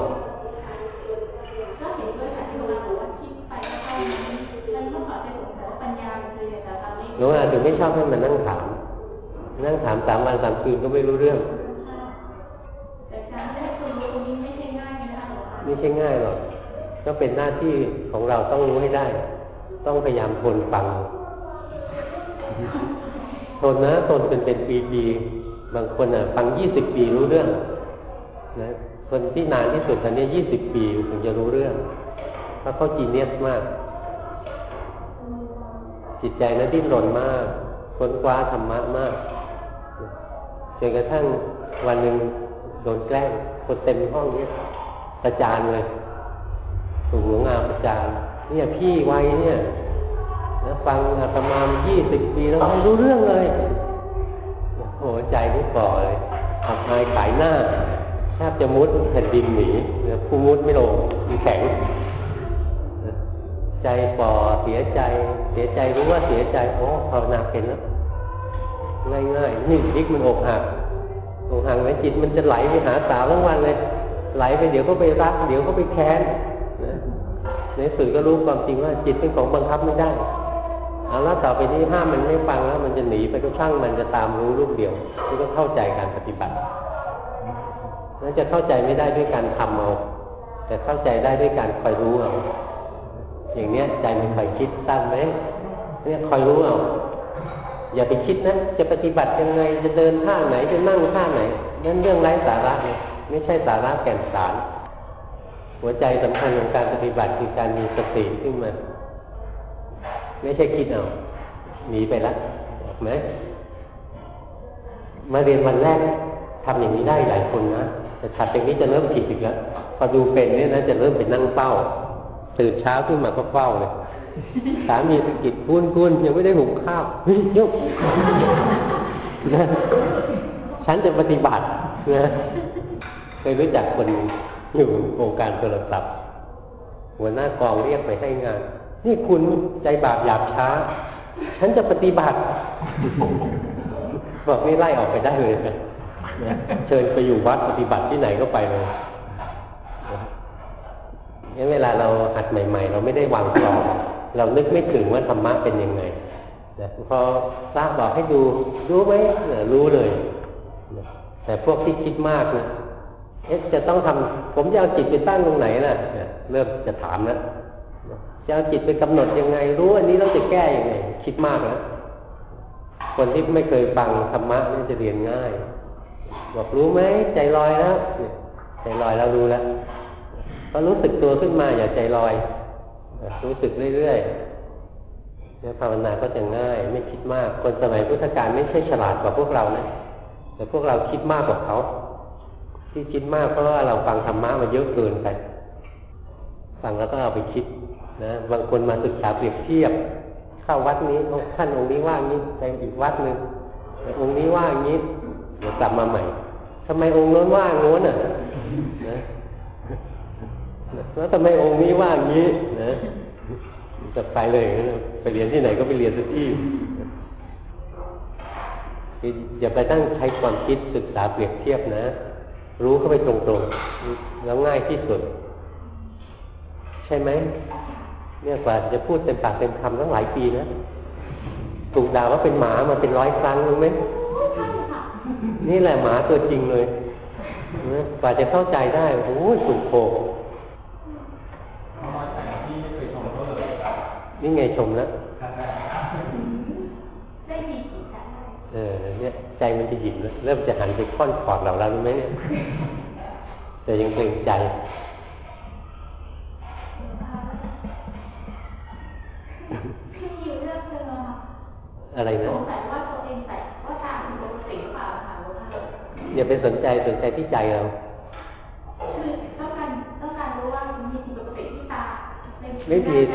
หลวงอาถึงไม่ชอบให้มันนั่งถาม นั่งถามสามวันสามคืนก็ไม่รู้เรื่อง ไม่ใช่ง่ายหรอกก็เป็นหน้าที่ของเราต้องรู้ให้ได้ ต้องพยายามทนฟังทนนะทนเป็นเป็นปีๆบางคนอะ ฟังยี่สิบปีรู้เรื่องนะคนที่นานที่สุดตอนนี้ยี่สิบปีถึงจะรู้เรื่องเพราะเขาจีเนียสมาก จิตใจนั้นดิ้นรนมากค้นคว้าธรรมะมากจนกระทั่งวันหนึ่งโดนแกล้งคนเต็มห้องเนี้ ประจานเลยถูกหลวงอาประจานเนี่ยพี่ไว้เนี่ยนะฟังอาตมายี่สิบปีแล้วไม่รู้เรื่องเลยโอ้ใจนี่ก่อเลยอับอายขายหน้าแทบจะมุดแผ่นดินหนีผู้มุดไม่ลงมีแข็ง ใจป่อเสียใจ เสียใจรู้ว่าเสียใจโอ้ภาวนาเป็นแล้วง่ายๆนี่พลิกมันอกหักอกหักไหมจิตมันจะไหลไปหาสาวทั้งวันเลย ไหลไปเดี๋ยวก็ไปรัก เดี๋ยวก็ไปแค้นในสื่อก็รู้ความจริงว่าจิตเป็นของบังคับไม่ได้เอาละต่อไปนี้ห้ามมันไม่ฟังแล้ว มันจะหนีไปก็ช่างมันจะตามรู้ลูกเดียวนี่ก็เข้าใจการปฏิบัตินั่นจะเข้าใจไม่ได้ด้วยการทำเอาแต่เข้าใจได้ด้วยการคอยรู้เอาอย่างเนี้ยใจมันคอยคิดตั้งไหมเนี่ยคอยรู้เอาอย่าไปคิดนะจะปฏิบัติยังไงจะเดินท่าไหนจะนั่งท่าไหนนั่นเรื่องไร้สาระเนี่ย ไม่ใช่สาระแก่นสาร หัวใจสำคัญของการปฏิบัติคือการมีสติขึ้นมา ไม่ใช่คิดเอาหนีไปแล้วไหมมาเรียนวันแรกทำอย่างนี้ได้หลายคนนะแต่ถัดจากนี้จะเริ่มผิดอีกแล้วพอดูเป็นเนี่ยนะจะเริ่มเป็นนั่งเป้า ตื่นเช้าขึ้นมาก็เฝ้าเลยสามีสกิดคุณคุณยังไม่ได้หุงข้าวเฮ้ยยกฉันจะปฏิบัตินะ เคยรู้จักคนอยู่โครงการโทรศัพท์หัวหน้ากองเรียกไปให้งาน นี่คุณใจบาปหยาบช้า ฉันจะปฏิบัติ บอกนี่ไล่ออกไปได้เลยเชิญไปอยู่วัดปฏิบัติที่ไหนก็ไปเลยงั้นเวลาเราหัดใหม่ ๆ เราไม่ได้วางกรอบเรานึกไม่ถึงว่าธรรมะเป็นยังไงนะพอทราบบอกให้ดู รู้ไหมรู้เลย แต่พวกที่คิดมากนะ อ๊ะจะต้องทำผมจะเอาจิตไปตั้งตรงไหนล่ะเริ่มจะถามแล้วจะเอาจิตไปกำหนดยังไง รู้อันนี้เราจะแก้ยังไง คิดมากแล้วคนที่ไม่เคยฟังธรรมะนี่จะเรียนง่ายบอกรู้ไหมใจลอยแล้วใจลอยแล้วรู้แล้วพอรู้สึกตัวขึ้นมาอย่าใจลอย รู้สึกเรื่อยๆเนี่ยภาวนาก็จะง่าย ไม่คิดมาก คนสมัยพุทธกาลไม่ใช่ฉลาดกว่าพวกเรานะแต่พวกเราคิดมากกว่าเขา ที่คิดมากเพราะว่าเราฟังธรรมะมาเยอะเกินไป ฟังแล้วก็เอาไปคิดนะบางคนมาศึกษาเปรียบเทียบ เข้าวัดนี้ท่านองค์นี้ว่างี้ไปอีกวัดหนึ่งองค์นี้ว่างี้เดี๋ยวกลับมาใหม่ทำไมองค์โน้นว่าโน้นอะนะแล้วทำไมองค์นี้ว่างี้นะจะไปเลยไปเรียนที่ไหนก็ไปเรียนสักที่อย่าไปตั้งใช้ความคิดศึกษาเปรียบเทียบนะ รู้เข้าไปตรงๆ แล้วง่ายที่สุด ใช่ไหมเนี่ยกว่าจะพูดเต็มปากเต็มคำตั้งหลายปีนะถูกด่าว่าเป็นหมามาเป็นร้อยครั้งรู้ไหมนี่แหละหมาตัวจริงเลยกว่าจะเข้าใจได้โอ้ยสุดโขนี่ไงชมแล้วได้มีจิตใจ เออเนี่ยใจมันจะหยิบแล้วเริ่มจะหันไปค่อนขอดเราแล้วรู้ไหมเนี่ยแต่ยังเกรงใจพี่อยู่เรื่องเธออะไรสนะงสัยว่าตัวเองแต่ว่าตามปกติหรือเปล่าค่ะหรือว่าอย่าไปสนใจสนใจที่ใจเราคือต้องการต้องการรู้ว่ามีผิดปกติที่ตาไม่ผิด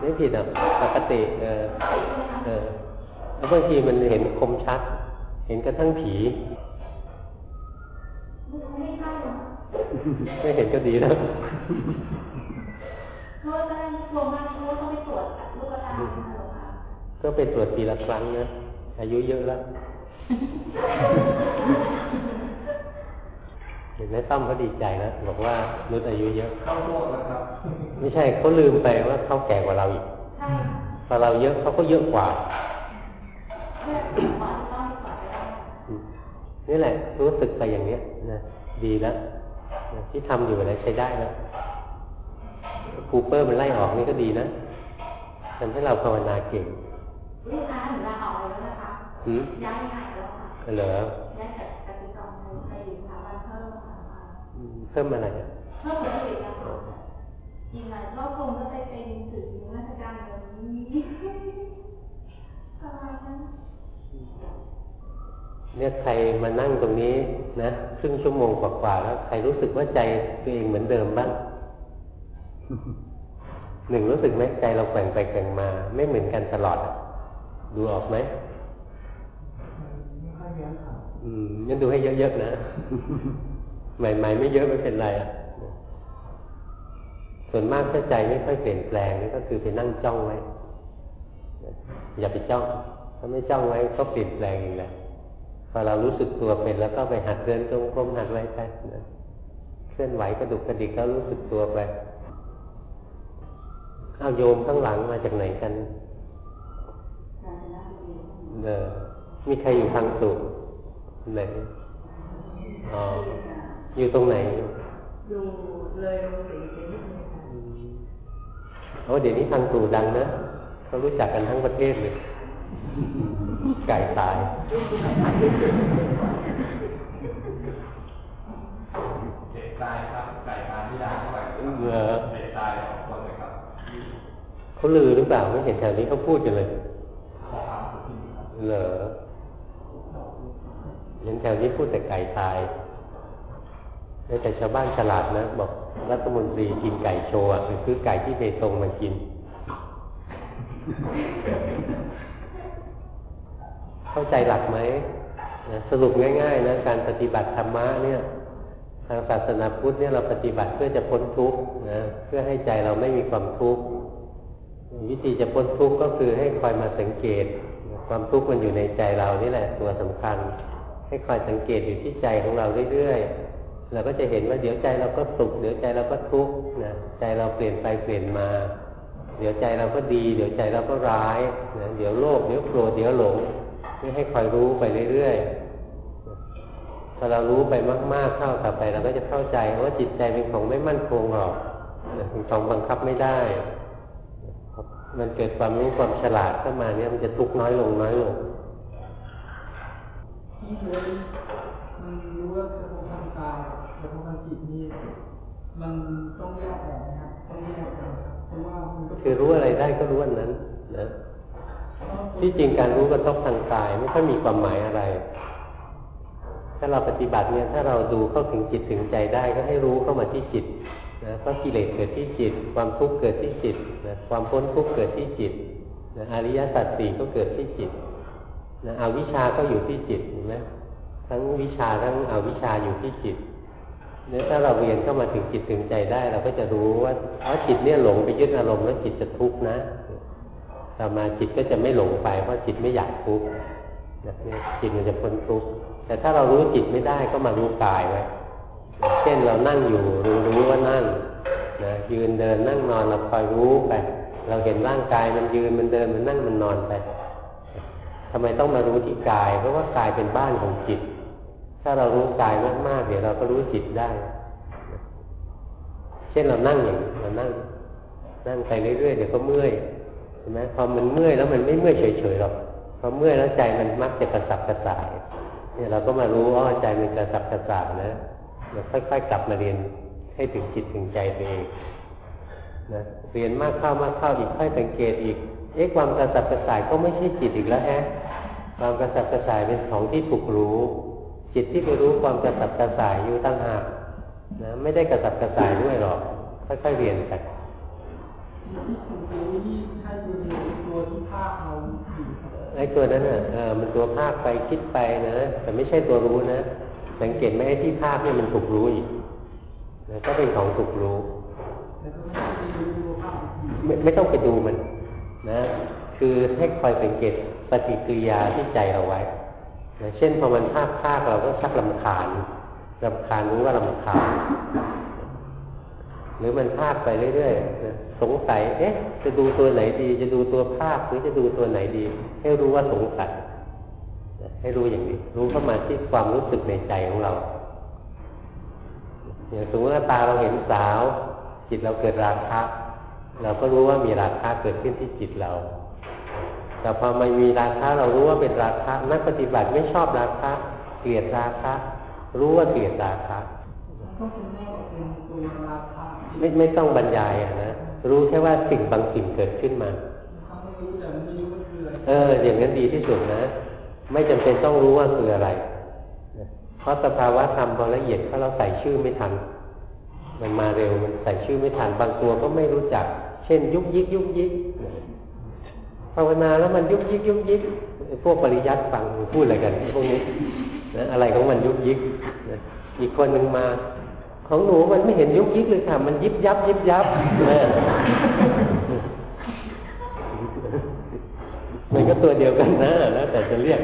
ไม่ผิดอะปกติเออเออ แล้วบางทีมันเห็นคมชัด เห็นกระทั่งผี ไม่ใช่หรอไม่เห็นก็ดีแล้วเพราะว่าตอนนั้นกลัวมากเพราะว่าต้องไปตรวจลูกตาหรอคะก็ไปตรวจปีละครั้งนะ อายุเยอะแล้ว เห็นไหมต้อมเขาดีใจนะบอกว่านุชอายุเยอะเข้าโลกนะครับ ไม่ใช่เขาลืมไปว่าเขาแก่กว่าเราอีกใช่พอเราเยอะเขาก็เยอะกว่าเพื่อก่อ นที่ต้องก่อนไปได้อืมนี่แหละ รู้สึกไปอย่างเนี้ยนะดีแล้วนะที่ทำอยู่อะไรใช้ได้แล้วคูเปอร์มันไล่ออกนี่ก็ดีนะทำให้เราภาวนาเก่งลูกค้าหนูลาออกแล้วนะคะหืมย้ายงานแล้วค่ะเหรอย้ายจากกสิกรไปอยู่สถาบันเพิ่มค่ะอืมเพิ่มอะไรอะเพิ่มผลผลิตนะคะอีกหลายรอบคงก็ได้เป็นสื่อราชการแบบนี้ประมาณนั้น เนี่ยใครมานั่งตรงนี้นะครึ่งชั่วโมงกว่าๆแล้วใครรู้สึกว่าใจตัวเองเหมือนเดิมบ้างหนึ่งรู้สึกไหมใจเราแกว่งไปแกว่งมา ไม่เหมือนกันตลอดอะดูออกไหมไม่ค่อยเยอะครับอืมงั้นดูให้เยอะๆนะ ใหม่ๆไม่เยอะไม่เป็นไรอะส่วนมากถ้าใจไม่ค่อยเปลี่ยนแปลงนี่ก็คือไปนั่งจ้องไว้อย่าไปจ้อง ถ้าไม่จ้องไว้ก็เปลี่ยนแปลงเองแหละพอเรารู้สึกตัวเป็นแล้วก็ไปหัดเดินจงกรมหัดอะไรไปนะเคลื่อนไหวกระดุกกระดิกก็รู้สึกตัวไปเอาโยมข้างหลังมาจากไหนกันเออมีใครอยู่ทางสุขไหนอ๋ออยู่ตรงไหน อยู่เลยลงสีสีนิดนึงค่ะอืมโอ้เดี๋ยวนี้ทางสู่ดังนะเขารู้จักกันทั้งประเทศเลย ไก่ตาย เด็กตายครับ ไก่ตายที่ด่าเข้าไปเหรอเด็กตายสองคนเลยครับ เขาลือหรือเปล่าไม่เห็นแถวนี้เขาพูดกันเลยขอความสุขที่ครับเหรอเห็นแถวนี้พูดแต่ไก่ตายแต่ชาวบ้านฉลาดนะ บอกรัฐมนตรีกินไก่โชว์อะไปซื้อไก่ที่เบตงมากิน เข้าใจหลักไหมสรุปง่ายๆนะการปฏิบัติธรรมะเนี่ย ทางศาสนาพุทธเนี่ยเราปฏิบัติเพื่อจะพ้นทุกข์นะเพื่อให้ใจเราไม่มีความทุกข์วิธีจะพ้นทุกข์ก็คือให้คอยมาสังเกต ความทุกข์มันอยู่ในใจเรานี่แหละตัวสำคัญ ให้คอยสังเกตอยู่ที่ใจของเราเรื่อยๆเราก็จะเห็นว่าเดี๋ยวใจเราก็สุขเดี๋ยวใจเราก็ทุกข์นะใจเราเปลี่ยนไปเปลี่ยนมา เดี๋ยวใจเราก็ดี เดี๋ยวใจเราก็ร้ายนะเดี๋ยวโลภเดี๋ยวโกรธเดี๋ยวหลง นี่ให้คอยรู้ไปเรื่อยๆพอเรารู้ไปมากๆเข้าต่อไปเราก็จะเข้าใจว่าจิตใจเป็นของไม่มั่นคงหรอกเป็นของบังคับไม่ได้ มันเกิดความรู้ความฉลาดเข้ามาเนี่ยมันจะทุกข์น้อยลงน้อยลงที่เรียนมันรู้ว่ากระทบทางกายกระทบทางจิตนี่มันต้องแยกออกนะครับต้องแยกออกเพราะว่ามันก็คือรู้อะไรได้ก็รู้อันนั้นนะ ที่จริงการรู้กระทบทางกายไม่ค่อยมีความหมายอะไร ถ้าเราปฏิบัติเนี่ยถ้าเราดูเข้าถึงจิตถึงใจได้ก็ให้รู้เข้ามาที่จิตนะเพราะกิเลสเกิดที่จิต ความทุกข์เกิดที่จิตนะความพ้นทุกข์เกิดที่จิตนะอริยสัจสี่ก็เกิดที่จิตนะอวิชาก็อยู่ที่จิตเห็นไหมทั้งวิชาทั้งอวิชาอยู่ที่จิตเนี่ยถ้าเราเรียนเข้ามาถึงจิตถึงใจได้ เราก็จะรู้ว่าอ๋อจิตเนี่ยหลงไปยึดอารมณ์แล้วจิตจะทุกข์นะ ต่อมาจิตก็จะไม่หลงไปเพราะจิตไม่อยากทุกข์นะเนี่ยจิตมันจะพ้นทุกข์แต่ถ้าเรารู้จิตไม่ได้ก็มารู้กายไว้เช่นเรานั่งอยู่รู้รู้ว่านั่งนะยืนเดินนั่งนอนเราคอยรู้ไปเราเห็นร่างกายมันยืนมันเดินมันนั่งมันนอนไปทำไมต้องมารู้ที่กาย เพราะว่ากายเป็นบ้านของจิต ถ้าเรารู้กายมากๆเดี๋ยวเราก็รู้จิตได้ เช่นเรานั่งอย่างเรานั่ง นั่งไปเรื่อยๆเดี๋ยวก็เมื่อย ใช่ไหมพอมันเมื่อยแล้วมันไม่เมื่อยเฉยๆหรอกพอเมื่อยแล้วใจมันมักจะกระสับกระส่ายเนี่ยเราก็มารู้ว่าใจมันกระสับกระส่ายนะเราค่อย ๆ กลับมาเรียนให้ถึงจิตถึงใจตัวเองนะเรียนมากเข้ามากเข้าอีกค่อยสังเกตอีก เอ๊ะความกระสับกระส่ายก็ไม่ใช่จิตอีกแล้วฮะความกระสับกระส่ายเป็นของที่ถูกรู้ จิตที่ไปรู้ความกระสับกระส่ายอยู่ตั้งหากนะไม่ได้กระสับกระส่ายด้วยหรอกค่อยๆเรียนกัน ที่ถูกรู้ที่ใช่ตัวตัวที่ภาคเราไอ้ตัวนั้นน่ะเออมันตัวภาคไปคิดไปนะแต่ไม่ใช่ตัวรู้นะสังเกตไหมไอ้ที่ภาคเนี่ยมันถูกรู้อีกนะก็เป็นของถูกรู้ ไม่ได้ไปดูตัวภาคอีกไม่ไม่ต้องไปดูมัน นะ คือให้คอยสังเกตปฏิกิริยาที่ใจเราไว้นะเช่นพอมันภาคภาคเราก็ชักลำคาญลำคาญรู้ว่าลำคาญ หรือมันภาคไปเรื่อยๆนะสงสัย เอ๊ะ จะดูตัวไหนดี จะดูตัวภาคหรือจะดูตัวไหนดี ให้รู้ว่าสงสัยให้รู้อย่างนี้ รู้เข้ามาที่ความรู้สึกในใจของเราอย่างสมมติว่าตาเราเห็นสาว จิตเราเกิดราคะ เราก็รู้ว่ามีราคะเกิดขึ้นที่จิตเรา แต่พอมันมีราคะเรารู้ว่าเป็นราคะนักปฏิบัติไม่ชอบราคะเกลียดราคะ รู้ว่าเกลียดราคะต้องเป็นแม่เป็นตัวราคา ไม่ไม่ต้องบรรยายอะนะรู้แค่ว่าสิ่งบางสิ่งเกิดขึ้นมาทำให้รู้แต่ไม่รู้ว่าคืออะไรเอออย่างนั้นดีที่สุดนะ ไม่จำเป็นต้องรู้ว่าคืออะไร เพราะสภาวะธรรมพอละเอียดถ้าเราใส่ชื่อไม่ทัน มันมาเร็วมันใส่ชื่อไม่ทันบางตัวก็ไม่รู้จัก เช่น ยุกยิกยุกยิกภาวนาแล้วมันยุกยิกยุกยิกพวกปริยัติฟังพูดอะไรกันพวกนี้นะอะไรของมันยุกยิกนะอีกคนหนึ่งมา ของหนูมันไม่เห็นยุกยิกเลยค่ะ มันยิบยับ ยิบยับมันก็ตัวเดียวกันนะแล้วแต่จะเรียก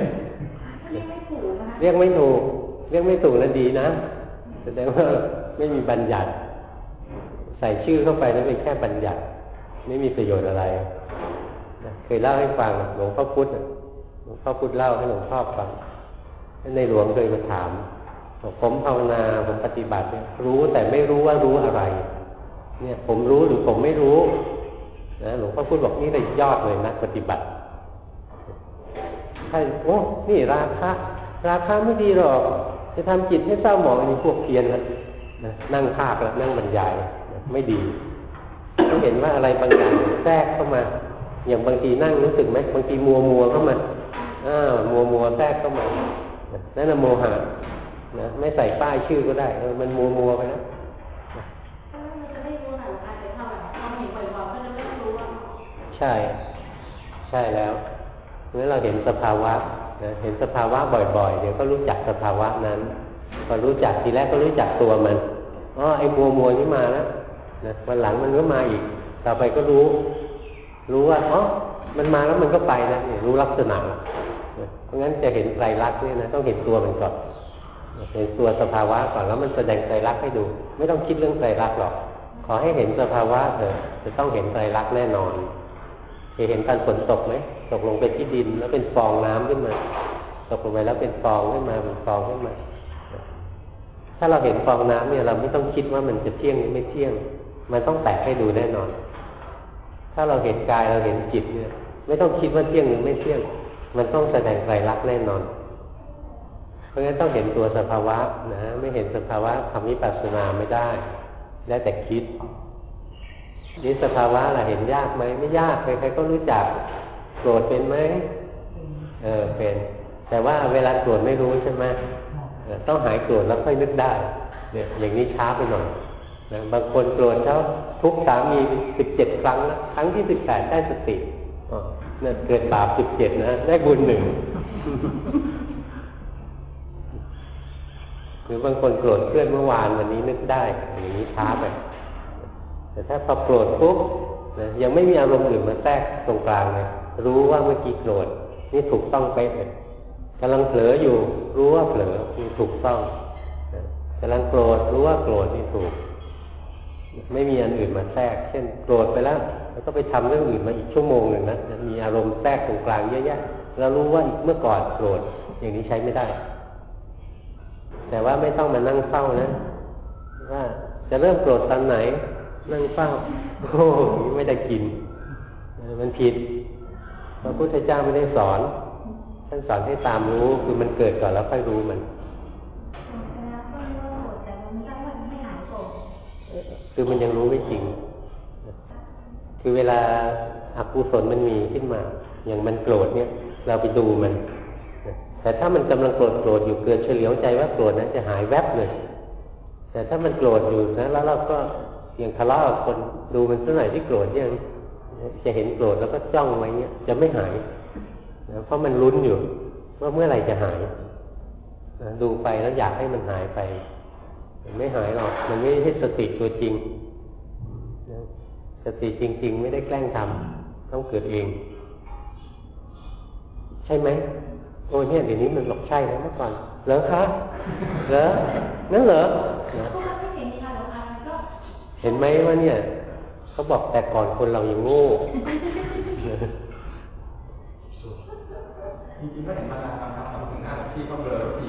เรียกไม่ถูกเรียกไม่ถูก เรียกไม่ถูกแล้วดีนะแสดงว่าไม่มีบัญญัติ ใส่ชื่อเข้าไปแล้วเป็นแค่บัญญัติ ไม่มีประโยชน์อะไรเคยเล่าให้ฟังหลวงพ่อพุธหลวงพ่อพุธเล่าให้หลวงพ่อฟังในหลวงเคยมาถาม ผมภาวนาผมปฏิบัติรู้แต่ไม่รู้ว่ารู้อะไร เนี่ยผมรู้หรือผมไม่รู้นะหลวงพ่อพุธบอกนี่เลยยอดเลยนะปฏิบัติใช่โอ้นี่ราคะราคะไม่ดีหรอก จะทำจิตให้เศร้าหมองอันนี้พวกเพียนนะนะนั่งภาคแล้วนั่งบรรยายนะไม่ดีต้องเห็นว่าอะไรบางอย่างแทรกเข้ามา อย่างบางทีนั่งรู้สึกไหมบางทีมัวมัวเข้ามาอ้ามัวมัวแทรกเข้ามานั่นนะโมหะ นะไม่ใส่ป้ายชื่อก็ได้เออมันมัวมัวๆไปแล้วถ้าเราจะไม่รู้หลักการจะเท่าไหร่เราเห็นบ่อยๆก็จะไม่รู้ว่าใช่ใใช่แล้วเมื่อเราเห็นสภาวะนะเห็นสภาวะบ่อยๆ เดี๋ยวก็รู้จักสภาวะนั้นพอรู้จักทีแรกก็รู้จักตัวมันอ๋อไอ้มัวมัวนี่มาแล้วนะวันหลังมันก็มาอีก ต่อไปก็รู้ รู้ว่าอ๋อมันมาแล้วมันก็ไปนะเนี่ยรู้ลักษณะเพราะงั้นจะเห็นไตรลักษณ์นี่นะต้องเห็นตัวมันก่อน เห็นตัวสภาวะก่อนแล้วมันแสดงไตรลักให้ดู ไม่ต้องคิดเรื่องไตรลักหรอก ขอให้เห็นสภาวะเถอะจะต้องเห็นไตรลักแน่นอนเคยเห็นการฝนตกไหมตกลงไปที่ดินแล้วเป็นฟองน้ำขึ้นมา ตกลงไปแล้วเป็นฟองขึ้นมาเป็นฟองขึ้นมา ถ้าเราเห็นฟองน้ำเนี่ยเราไม่ต้องคิดว่ามันจะเที่ยงหรือไม่เที่ยง มันต้องแตกให้ดูแน่นอน ถ้าเราเห็นกายเราเห็นจิตเนี่ย ไม่ต้องคิดว่าเที่ยงหรือไม่เที่ยง มันต้องแสดงไตรลักษณ์แน่นอน เพราะงั้นต้องเห็นตัวสภาวะนะ ไม่เห็นสภาวะทำวิปัสสนาไม่ได้ ได้แต่คิดนี่สภาวะล่ะเห็นยากไหมไม่ยากใครๆก็รู้จักโกรธเป็นไหมเออเป็น แต่ว่าเวลาโกรธไม่รู้ใช่ไหมต้องหายโกรธแล้วค่อยนึกได้ เนี่ย อย่างนี้ช้าไปหน่อยนะบางคนโกรธเขาทุกสามีสิบเจ็ดครั้งแล้วครั้งที่สิบแปดได้สติเนี่ยเกิดบาปสิบเจ็ดนะได้บุญหนึ่ง หรือบางคนโกรธเพื่อนเมื่อวานวันนี้นึกได้อย่างนี้ช้าไปแต่ถ้าพอโกรธปุ๊บนะยังไม่มีอารมณ์อื่นมาแทรกตรงกลางเลยรู้ว่าเมื่อกี้โกรธนี่ถูกต้องไปเลยกำลังเผลออยู่ รู้ว่าเผลอนี่ถูกต้องกำลังโกรธรู้ว่าโกรธนี่ถูก ไม่มีอันอื่นมาแทรก เช่น โกรธไปแล้วแล้วก็ไปทำเรื่องอื่นมาอีกชั่วโมงหนึ่งนะมีอารมณ์แทรกตรงกลางเยอะแยะเรารู้ว่าเมื่อก่อนโกรธอย่างนี้ใช้ไม่ได้ แต่ว่าไม่ต้องมานั่งเฝ้านะ ว่าจะเริ่มโกรธตอนไหน นั่งเฝ้า โอ้ไม่ได้กิน มันผิดพระพุทธเจ้าไม่ได้สอน ท่านสอนให้ตามรู้คือมันเกิดก่อนแล้วค่อยรู้มันคือมันยังรู้ไม่จริง คือเวลาอากุศลมันมีขึ้นมา อย่างมันโกรธเนี่ย เราไปดูมัน แต่ถ้ามันกำลังโกรธโกรธอยู่เกิดเฉลียวใจว่าโกรธนั้นจะหายแวบเลย แต่ถ้ามันโกรธอยู่นะแล้วเราก็ย่างทะเลาะกับคนดูมันสักหน่อยที่โกรธยังจะเห็นโกรธแล้วก็จ้องไว้เงี้ยจะไม่หายนะเพราะมันลุ้นอยู่ว่าเมื่อไหร่จะหายนะดูไปแล้วอยากให้มันหายไปไม่หายหรอก มันไม่ใช่สติตัวจริงนะสติจริง ๆ ไม่ได้แกล้งทำต้องเกิดเอง ใช่ไหม โอ้เนี่ยเดี๋ยวนี้มันหลอกใช่แล้วเมื่อก่อน เหรอคะ เหรอนั่นเหรอ เห็นไหมว่าเนี่ยเขาบอกแต่ก่อนคนเรายังโง่จริงๆก็เห็นมานานครับทำถึงหน้าที่ก็เบลอที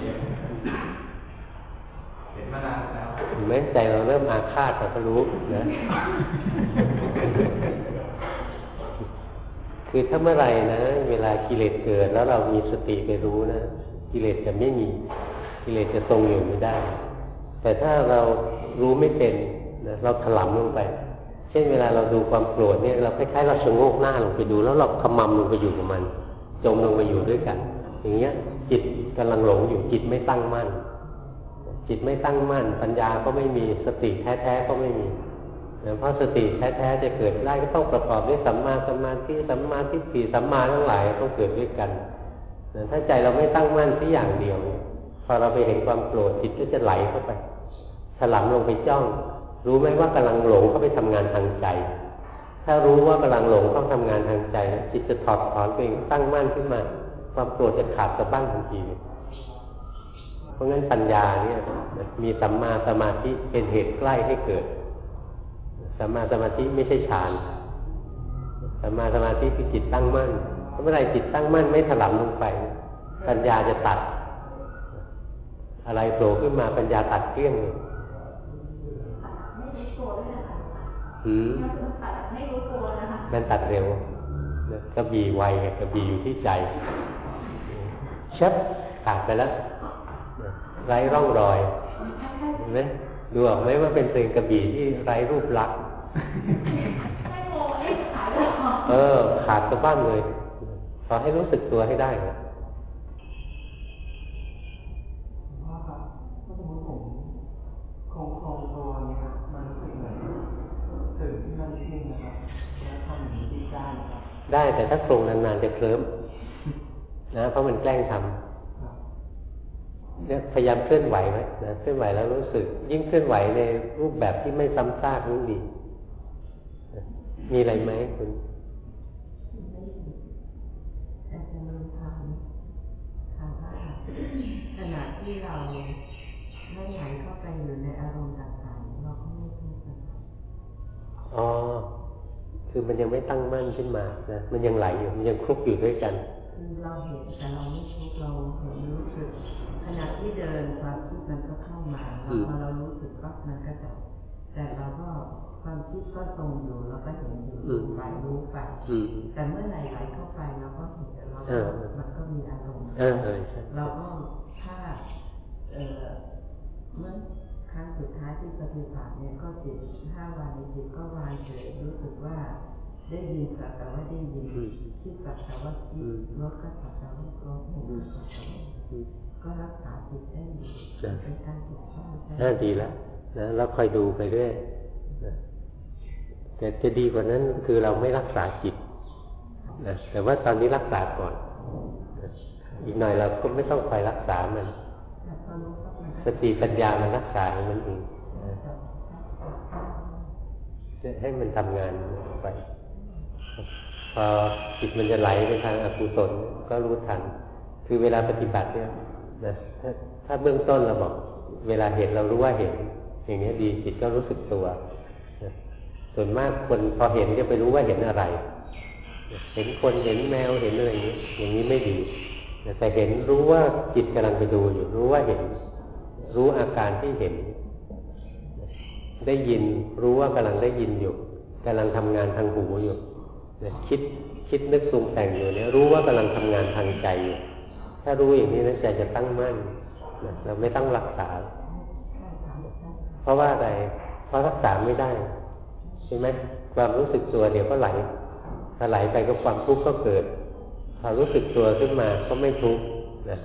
เห็นมานานแล้วเห็นไหมใจเราเริ่มอาฆาตเราก็รู้นะ คือถ้าเมื่อไหร่นะ เวลากิเลสเกิดแล้วเรามีสติไปรู้นะกิเลสจะไม่มีกิเลสจะทรงอยู่ไม่ได้ แต่ถ้าเรารู้ไม่เป็นนะเราถลำลงไป เช่นเวลาเราดูความโกรธเนี่ยเราคล้ายๆเราชะโงกหน้าลงไปดู แล้วเราขมำลงไปอยู่กับมัน จมลงไปอยู่ด้วยกัน อย่างเงี้ย จิตกำลังหลงอยู่จิตไม่ตั้งมั่น จิตไม่ตั้งมั่น ปัญญาก็ไม่มีสติแท้ๆก็ไม่มี เพราะสติแท้ๆจะเกิดได้ก็ต้องประกอบด้วยสัมมาสมาธิสัมมาทิฏฐิสัมมาทั้งหลายต้องเกิดด้วยกันถ้าใจเราไม่ตั้งมั่นที่อย่างเดียว พอเราไปเห็นความโกรธจิตก็จะไหลเข้าไปถลำลงไปจ้อง รู้ไหมว่ากำลังหลงเข้าไปทำงานทางใจ ถ้ารู้ว่ากำลังหลงเข้าทำงานทางใจจิตจะถอดถอนตัวเองตั้งมั่นขึ้นมา ความโกรธจะขาดสะบั้นทันทีเลยเพราะงั้นปัญญาเนี่ยมีสัมมาสมาธิเป็นเหตุใกล้ให้เกิด สัมมาสมาธิไม่ใช่ฌานสัมมาสมาธิคือจิตตั้งมั่นเมื่อไรจิตตั้งมั่นไม่ถลำลงไป ปัญญาจะตัด อะไรโผล่ขึ้นมาปัญญาตัดเกลี้ยงเลยหืมมันตัดเร็วกระบี่ไวกระบี่อยู่ที่ใจชับขาดไปแล้วไร้ร่องรอยเห็นไหมดูออกไหมว่าเป็นเพลงกระบี่ที่ไร้รูปลักษณ์ เออ ขาดสะบั้นเลย ขอให้รู้สึกตัวให้ได้นะว่าครับถ้าสมมติผมคงคงตัวเนี่ยครับมันรู้สึกเหมือนถึงที่มันนิ่งนะครับแล้วทำอย่างนี้ที่ได้นะครับได้แต่ถ้าโครงนานๆจะเคลิ้มนะเพราะมันแกล้งทำเนี่ยพยายามเคลื่อนไหวไว้นะเคลื่อนไหวแล้วรู้สึก ยิ่งเคลื่อนไหวในรูปแบบที่ไม่ซ้ำซากยิ่งดี มีอะไรไหมคุณแต่จะรู้ทางทางว่าขณะที่เราไม่ไหลเข้าไปอยู่ในอารมณ์ต่างๆเราก็ไม่ทุกข์อ๋อ คือมันยังไม่ตั้งมั่นขึ้นมานะ มันยังไหลอยู่ มันยังคลุกอยู่ด้วยกัน เราเห็นแต่เราไม่ทุกข์เราเห็นรู้สึกขณะที่เดินความคิดมันก็เข้ามาแล้วพอเรารู้สึกก็มันก็จะแต่เราก็ ความคิดก็ทรงอยู่เราก็เห็นอยู่อืมไปรู้ไปอืมแต่เมื่อไหร่ไหลเข้าไปเราก็เห็นเราเอก็อมันก็มีอารมณ์เออเออใช่เราก็ถ้าเอ่อเมื่อครั้งสุดท้ายที่ปฏิบัติเนี่ยก็จิตห้าวันจิตก็วางเฉยรู้สึกว่าได้ยินสักแต่ว่าได้ยินอืมคิดสักแต่ว่าคิอืดมรถก็สักแต่ว่ารถเห็นก็สักแต่ว่าอืมก็รักษาจิตได้อยู่นะเป็นการถูกต้องใช่ไหมน่าดีแล้วนะแล้วคอยดูไปเรื่อยนะ แต่จะดีกว่านั้นคือเราไม่รักษาจิตนะแต่ว่าตอนนี้รักษาก่อน อีกหน่อยเราก็ไม่ต้องคอยรักษามัน สติปัญญามันรักษามันเองนะให้มันทำงานไป พอจิตมันจะไหลไปทางอกุศลก็รู้ทัน คือเวลาปฏิบัติเนี่ยนะถ้าถ้าเบื้องต้นเราบอก เวลาเห็นเรารู้ว่าเห็น อย่างนี้ดีจิตก็รู้สึกตัว ส่วนมากคนพอเห็นจะไปรู้ว่าเห็นอะไร เห็นคนเห็นแมวเห็นอะไรอย่างนี้ อย่างนี้ไม่ดีแต่เห็นรู้ว่าจิตกำลังไปดูอยู่รู้ว่าเห็น รู้อาการที่เห็น ได้ยินรู้ว่ากำลังได้ยินอยู่กำลังทำงานทางหูอยู่คิดคิดนึกปรุงแต่งอยู่เนี่ยรู้ว่ากำลังทำงานทางใจอยู่ถ้ารู้อย่างนี้นะใจจะตั้งมั่นเราไม่ต้องรักษา เพราะว่าอะไรเพราะรักษาไม่ได้ ใช่ไหมความรู้สึกตัวเดี๋ยวก็ไหลถ้าไหลไปก็ความทุกข์ก็เกิดพอรู้สึกตัวขึ้นมาก็ไม่ทุกข์นะ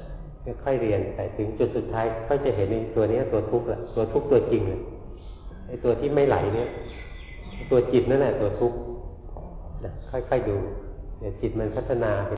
ค่อยเรียนไปถึงจุดสุดท้ายก็จะเห็นในตัวนี้ตัวทุกข์แหละตัวทุกข์ตัวจริงเลยไอ้ตัวที่ไม่ไหลเนี่ยตัวจิตนั่นแหละตัวทุกข์นะค่อยๆดูเดี๋ยวจิตมันพัฒนาไป